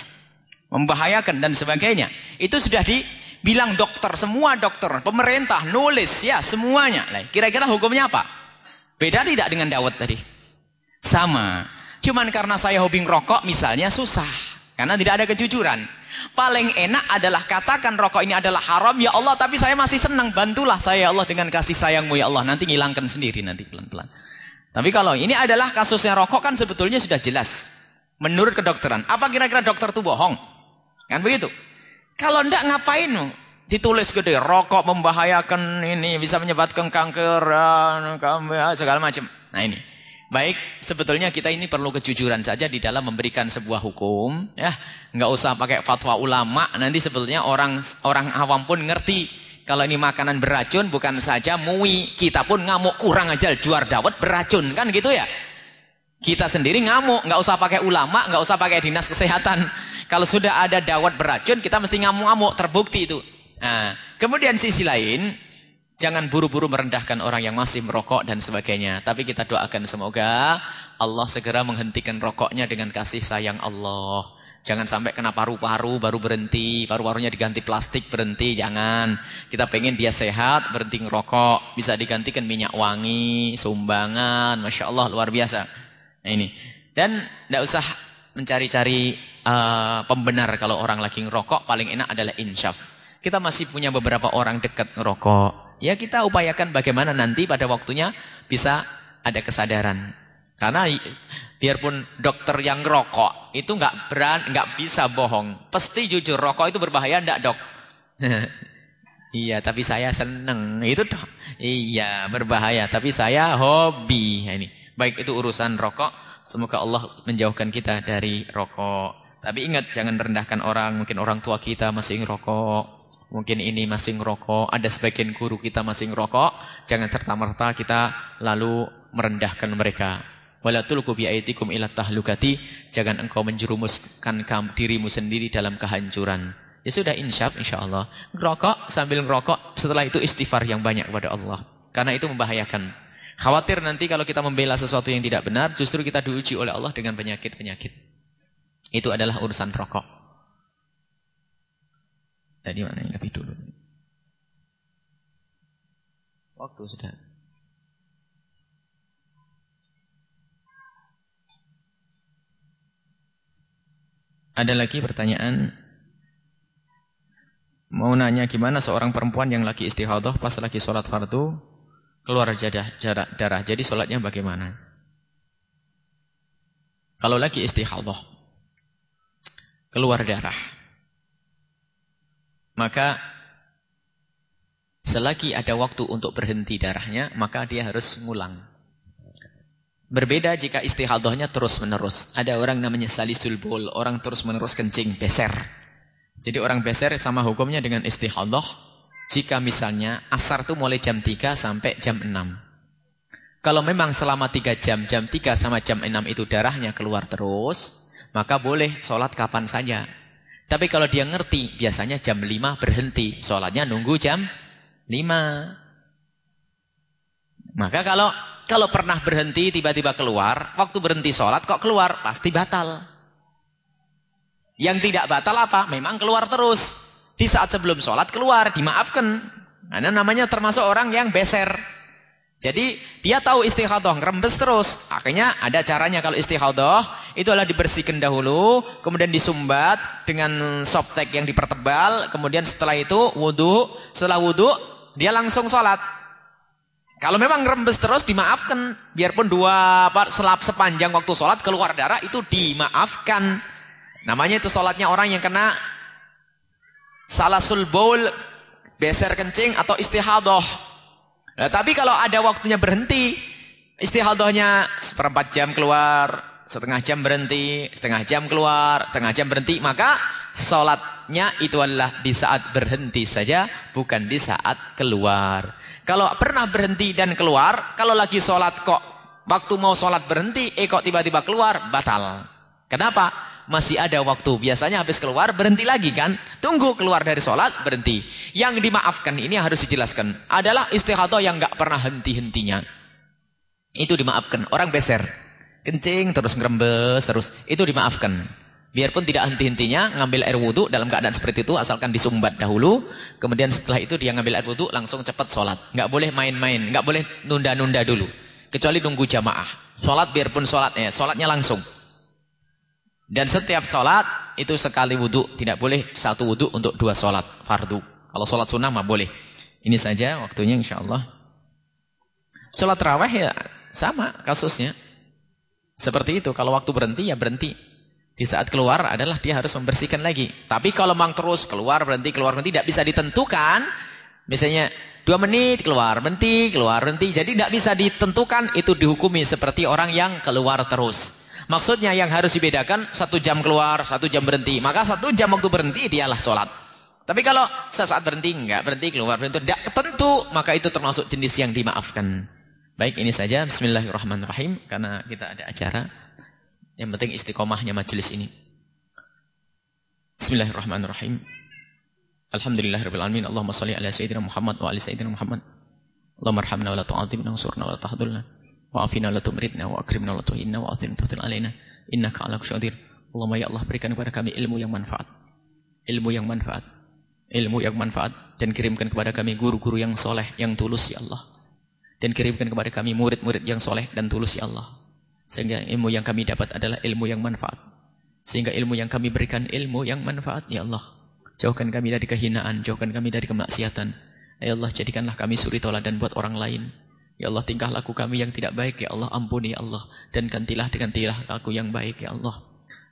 membahayakan dan sebagainya. Itu sudah dibilang dokter, semua dokter, pemerintah nulis ya semuanya. Kira-kira hukumnya apa? Beda tidak dengan dawet tadi? Sama. Cuman karena saya hobi ngerokok misalnya susah. Karena tidak ada kejujuran. Paling enak adalah katakan rokok ini adalah haram ya Allah tapi saya masih senang bantulah saya ya Allah dengan kasih sayangmu ya Allah nanti ngilangkan sendiri nanti pelan-pelan. Tapi kalau ini adalah kasusnya rokok kan sebetulnya sudah jelas. Menurut kedokteran. Apa kira-kira dokter itu bohong? Kan begitu. Kalau ndak ngapain ditulis gede rokok membahayakan ini bisa menyebabkan kanker segala macam. Nah ini. Baik, sebetulnya kita ini perlu kejujuran saja di dalam memberikan sebuah hukum, ya. nggak usah pakai fatwa ulama, nanti sebetulnya orang orang awam pun ngerti kalau ini makanan beracun bukan saja mui, kita pun ngamuk kurang aja juar dawet beracun kan gitu ya. Kita sendiri ngamuk, nggak usah pakai ulama, nggak usah pakai dinas kesehatan. [LAUGHS] Kalau sudah ada dawet beracun, kita mesti ngamuk-ngamuk, terbukti itu. Nah, kemudian sisi lain, jangan buru-buru merendahkan orang yang masih merokok dan sebagainya. Tapi kita doakan semoga Allah segera menghentikan rokoknya dengan kasih sayang Allah. Jangan sampai kena paru-paru baru berhenti, paru-parunya diganti plastik berhenti, jangan. Kita pengen dia sehat, berhenti ngerokok, bisa digantikan minyak wangi, sumbangan, masya Allah luar biasa. Nah ini. Dan tidak usah mencari-cari uh, pembenar kalau orang lagi ngerokok, paling enak adalah insyaf. Kita masih punya beberapa orang dekat ngerokok. Ya kita upayakan bagaimana nanti pada waktunya bisa ada kesadaran. Karena biarpun dokter yang rokok itu nggak beran nggak bisa bohong. Pasti jujur rokok itu berbahaya ndak dok? [LAUGHS] Iya tapi saya seneng. Itu dok. Iya berbahaya. Tapi saya hobi. Nah, ini. Baik itu urusan rokok. Semoga Allah menjauhkan kita dari rokok. Tapi ingat jangan rendahkan orang. Mungkin orang tua kita masih ngerokok. Mungkin ini masih ngerokok. Ada sebagian guru kita masih ngerokok. Jangan serta merta kita lalu merendahkan mereka Wala tulku bi'aitikum ila tahlukati. Jangan engkau menjerumuskan dirimu sendiri dalam kehancuran. Ya sudah insyaf insyaallah. Ngerokok sambil ngerokok setelah itu istighfar yang banyak kepada Allah. Karena itu membahayakan. Khawatir nanti kalau kita membela sesuatu yang tidak benar, justru kita diuji oleh Allah dengan penyakit-penyakit. Itu adalah urusan rokok. Tadi mana yang lebih dulu? Waktu sudah. Ada lagi pertanyaan Mau nanya gimana seorang perempuan yang lagi istihadah pas lagi sholat fardu keluar jadah, jarak darah. Jadi sholatnya bagaimana? Kalau lagi istihadah keluar darah. Maka selagi ada waktu untuk berhenti darahnya, maka dia harus ngulang. Berbeda jika istihadahnya terus menerus. Ada orang namanya salisul bol, orang terus menerus kencing, beser. Jadi orang beser sama hukumnya dengan istihadah jika misalnya asar itu mulai jam 3 sampai jam 6. Kalau memang selama 3 jam, jam 3 sama jam 6 itu darahnya keluar terus, maka boleh sholat kapan saja. Tapi kalau dia ngerti, biasanya jam 5 berhenti. Sholatnya nunggu jam 5. Maka kalau kalau pernah berhenti tiba-tiba keluar, waktu berhenti sholat kok keluar, pasti batal. Yang tidak batal apa? Memang keluar terus. Di saat sebelum sholat keluar, dimaafkan. Karena namanya termasuk orang yang beser. Jadi dia tahu istihadah, ngerembes terus. Akhirnya ada caranya kalau istihadah, itu adalah dibersihkan dahulu, kemudian disumbat dengan softtek yang dipertebal, kemudian setelah itu wudhu, setelah wudhu dia langsung sholat. Kalau memang ngerembes terus dimaafkan, biarpun dua selap sepanjang waktu sholat keluar darah itu dimaafkan. Namanya itu sholatnya orang yang kena salasul bowl, beser kencing atau istihadah. Nah, tapi kalau ada waktunya berhenti, istihadahnya seperempat jam keluar, setengah jam berhenti, setengah jam keluar, setengah jam berhenti, maka sholatnya itu adalah di saat berhenti saja, bukan di saat keluar. Kalau pernah berhenti dan keluar, kalau lagi sholat kok waktu mau sholat berhenti, eh kok tiba-tiba keluar, batal. Kenapa? masih ada waktu. Biasanya habis keluar berhenti lagi kan? Tunggu keluar dari sholat berhenti. Yang dimaafkan ini harus dijelaskan. Adalah istihadah yang nggak pernah henti-hentinya. Itu dimaafkan. Orang beser. Kencing terus ngerembes terus. Itu dimaafkan. Biarpun tidak henti-hentinya ngambil air wudhu dalam keadaan seperti itu asalkan disumbat dahulu. Kemudian setelah itu dia ngambil air wudhu langsung cepat sholat. Nggak boleh main-main. Nggak boleh nunda-nunda dulu. Kecuali nunggu jamaah. Sholat biarpun sholatnya. Sholatnya langsung. Dan setiap sholat itu sekali wudhu. Tidak boleh satu wudhu untuk dua sholat fardu. Kalau sholat sunnah mah boleh. Ini saja waktunya insya Allah. Sholat raweh ya sama kasusnya. Seperti itu. Kalau waktu berhenti ya berhenti. Di saat keluar adalah dia harus membersihkan lagi. Tapi kalau memang terus keluar berhenti keluar berhenti tidak bisa ditentukan. Misalnya dua menit keluar berhenti keluar berhenti. Jadi tidak bisa ditentukan itu dihukumi seperti orang yang keluar terus. Maksudnya yang harus dibedakan satu jam keluar, satu jam berhenti. Maka satu jam waktu berhenti dialah sholat. Tapi kalau sesaat berhenti, enggak berhenti, keluar, berhenti, tidak tentu, maka itu termasuk jenis yang dimaafkan. Baik, ini saja. Bismillahirrahmanirrahim. Karena kita ada acara. Yang penting istiqomahnya majelis ini. Bismillahirrahmanirrahim. Alhamdulillahirrahmanirrahim. Allahumma salli ala Sayyidina Muhammad wa ala Sayyidina Muhammad. Allahumma arhamna wa la tu'adzibna wa surna wa la tahdulna. Wa'afina la tumridna wa akrimna la tuhinna wa atin tuhtil alaina innaka ala kusyadir. Allahumma ya Allah berikan kepada kami ilmu yang manfaat. Ilmu yang manfaat. Ilmu yang manfaat dan kirimkan kepada kami guru-guru yang soleh, yang tulus ya Allah. Dan kirimkan kepada kami murid-murid yang soleh dan tulus ya Allah. Sehingga ilmu yang kami dapat adalah ilmu yang manfaat. Sehingga ilmu yang kami berikan ilmu yang manfaat ya Allah. Jauhkan kami dari kehinaan, jauhkan kami dari kemaksiatan. Ya Allah, jadikanlah kami suri toladan buat orang lain. Ya Allah tingkah laku kami yang tidak baik Ya Allah ampuni ya Allah Dan gantilah dengan tingkah laku yang baik Ya Allah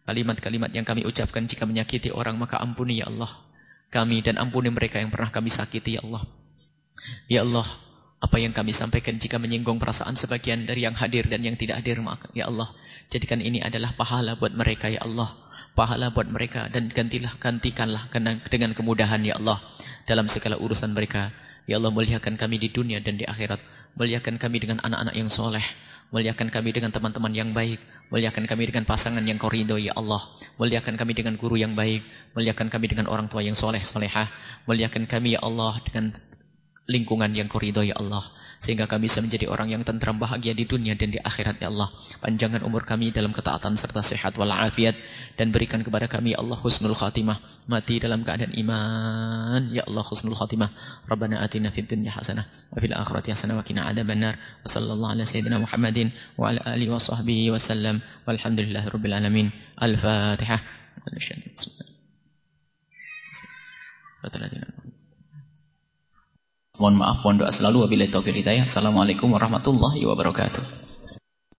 Kalimat-kalimat yang kami ucapkan jika menyakiti orang Maka ampuni ya Allah Kami dan ampuni mereka yang pernah kami sakiti ya Allah Ya Allah Apa yang kami sampaikan jika menyinggung perasaan sebagian dari yang hadir dan yang tidak hadir maka Ya Allah Jadikan ini adalah pahala buat mereka ya Allah Pahala buat mereka dan gantilah gantikanlah dengan kemudahan ya Allah dalam segala urusan mereka. Ya Allah muliakan kami di dunia dan di akhirat. Muliakan kami dengan anak-anak yang soleh. Muliakan kami dengan teman-teman yang baik. Muliakan kami dengan pasangan yang kau ridho, ya Allah. Muliakan kami dengan guru yang baik. Muliakan kami dengan orang tua yang soleh, solehah. Muliakan kami, ya Allah, dengan lingkungan yang kau ridho, ya Allah. Sehingga kami bisa menjadi orang yang tentram bahagia di dunia dan di akhirat ya Allah. Panjangkan umur kami dalam ketaatan serta sehat walafiat dan berikan kepada kami ya Allah husnul khatimah. Mati dalam keadaan iman. Ya Allah husnul khatimah. Rabbana atina fid dunya hasanah wa fil akhirati hasanah wa qina adzabannar. Wa sallallahu ala sayyidina Muhammadin wa ala alihi wa sahbihi wa sallam. Walhamdulillahirabbil alamin. Al-Fatihah. Mohon maaf, mohon doa selalu wabillahi taufiq hidayah. Assalamualaikum warahmatullahi wabarakatuh.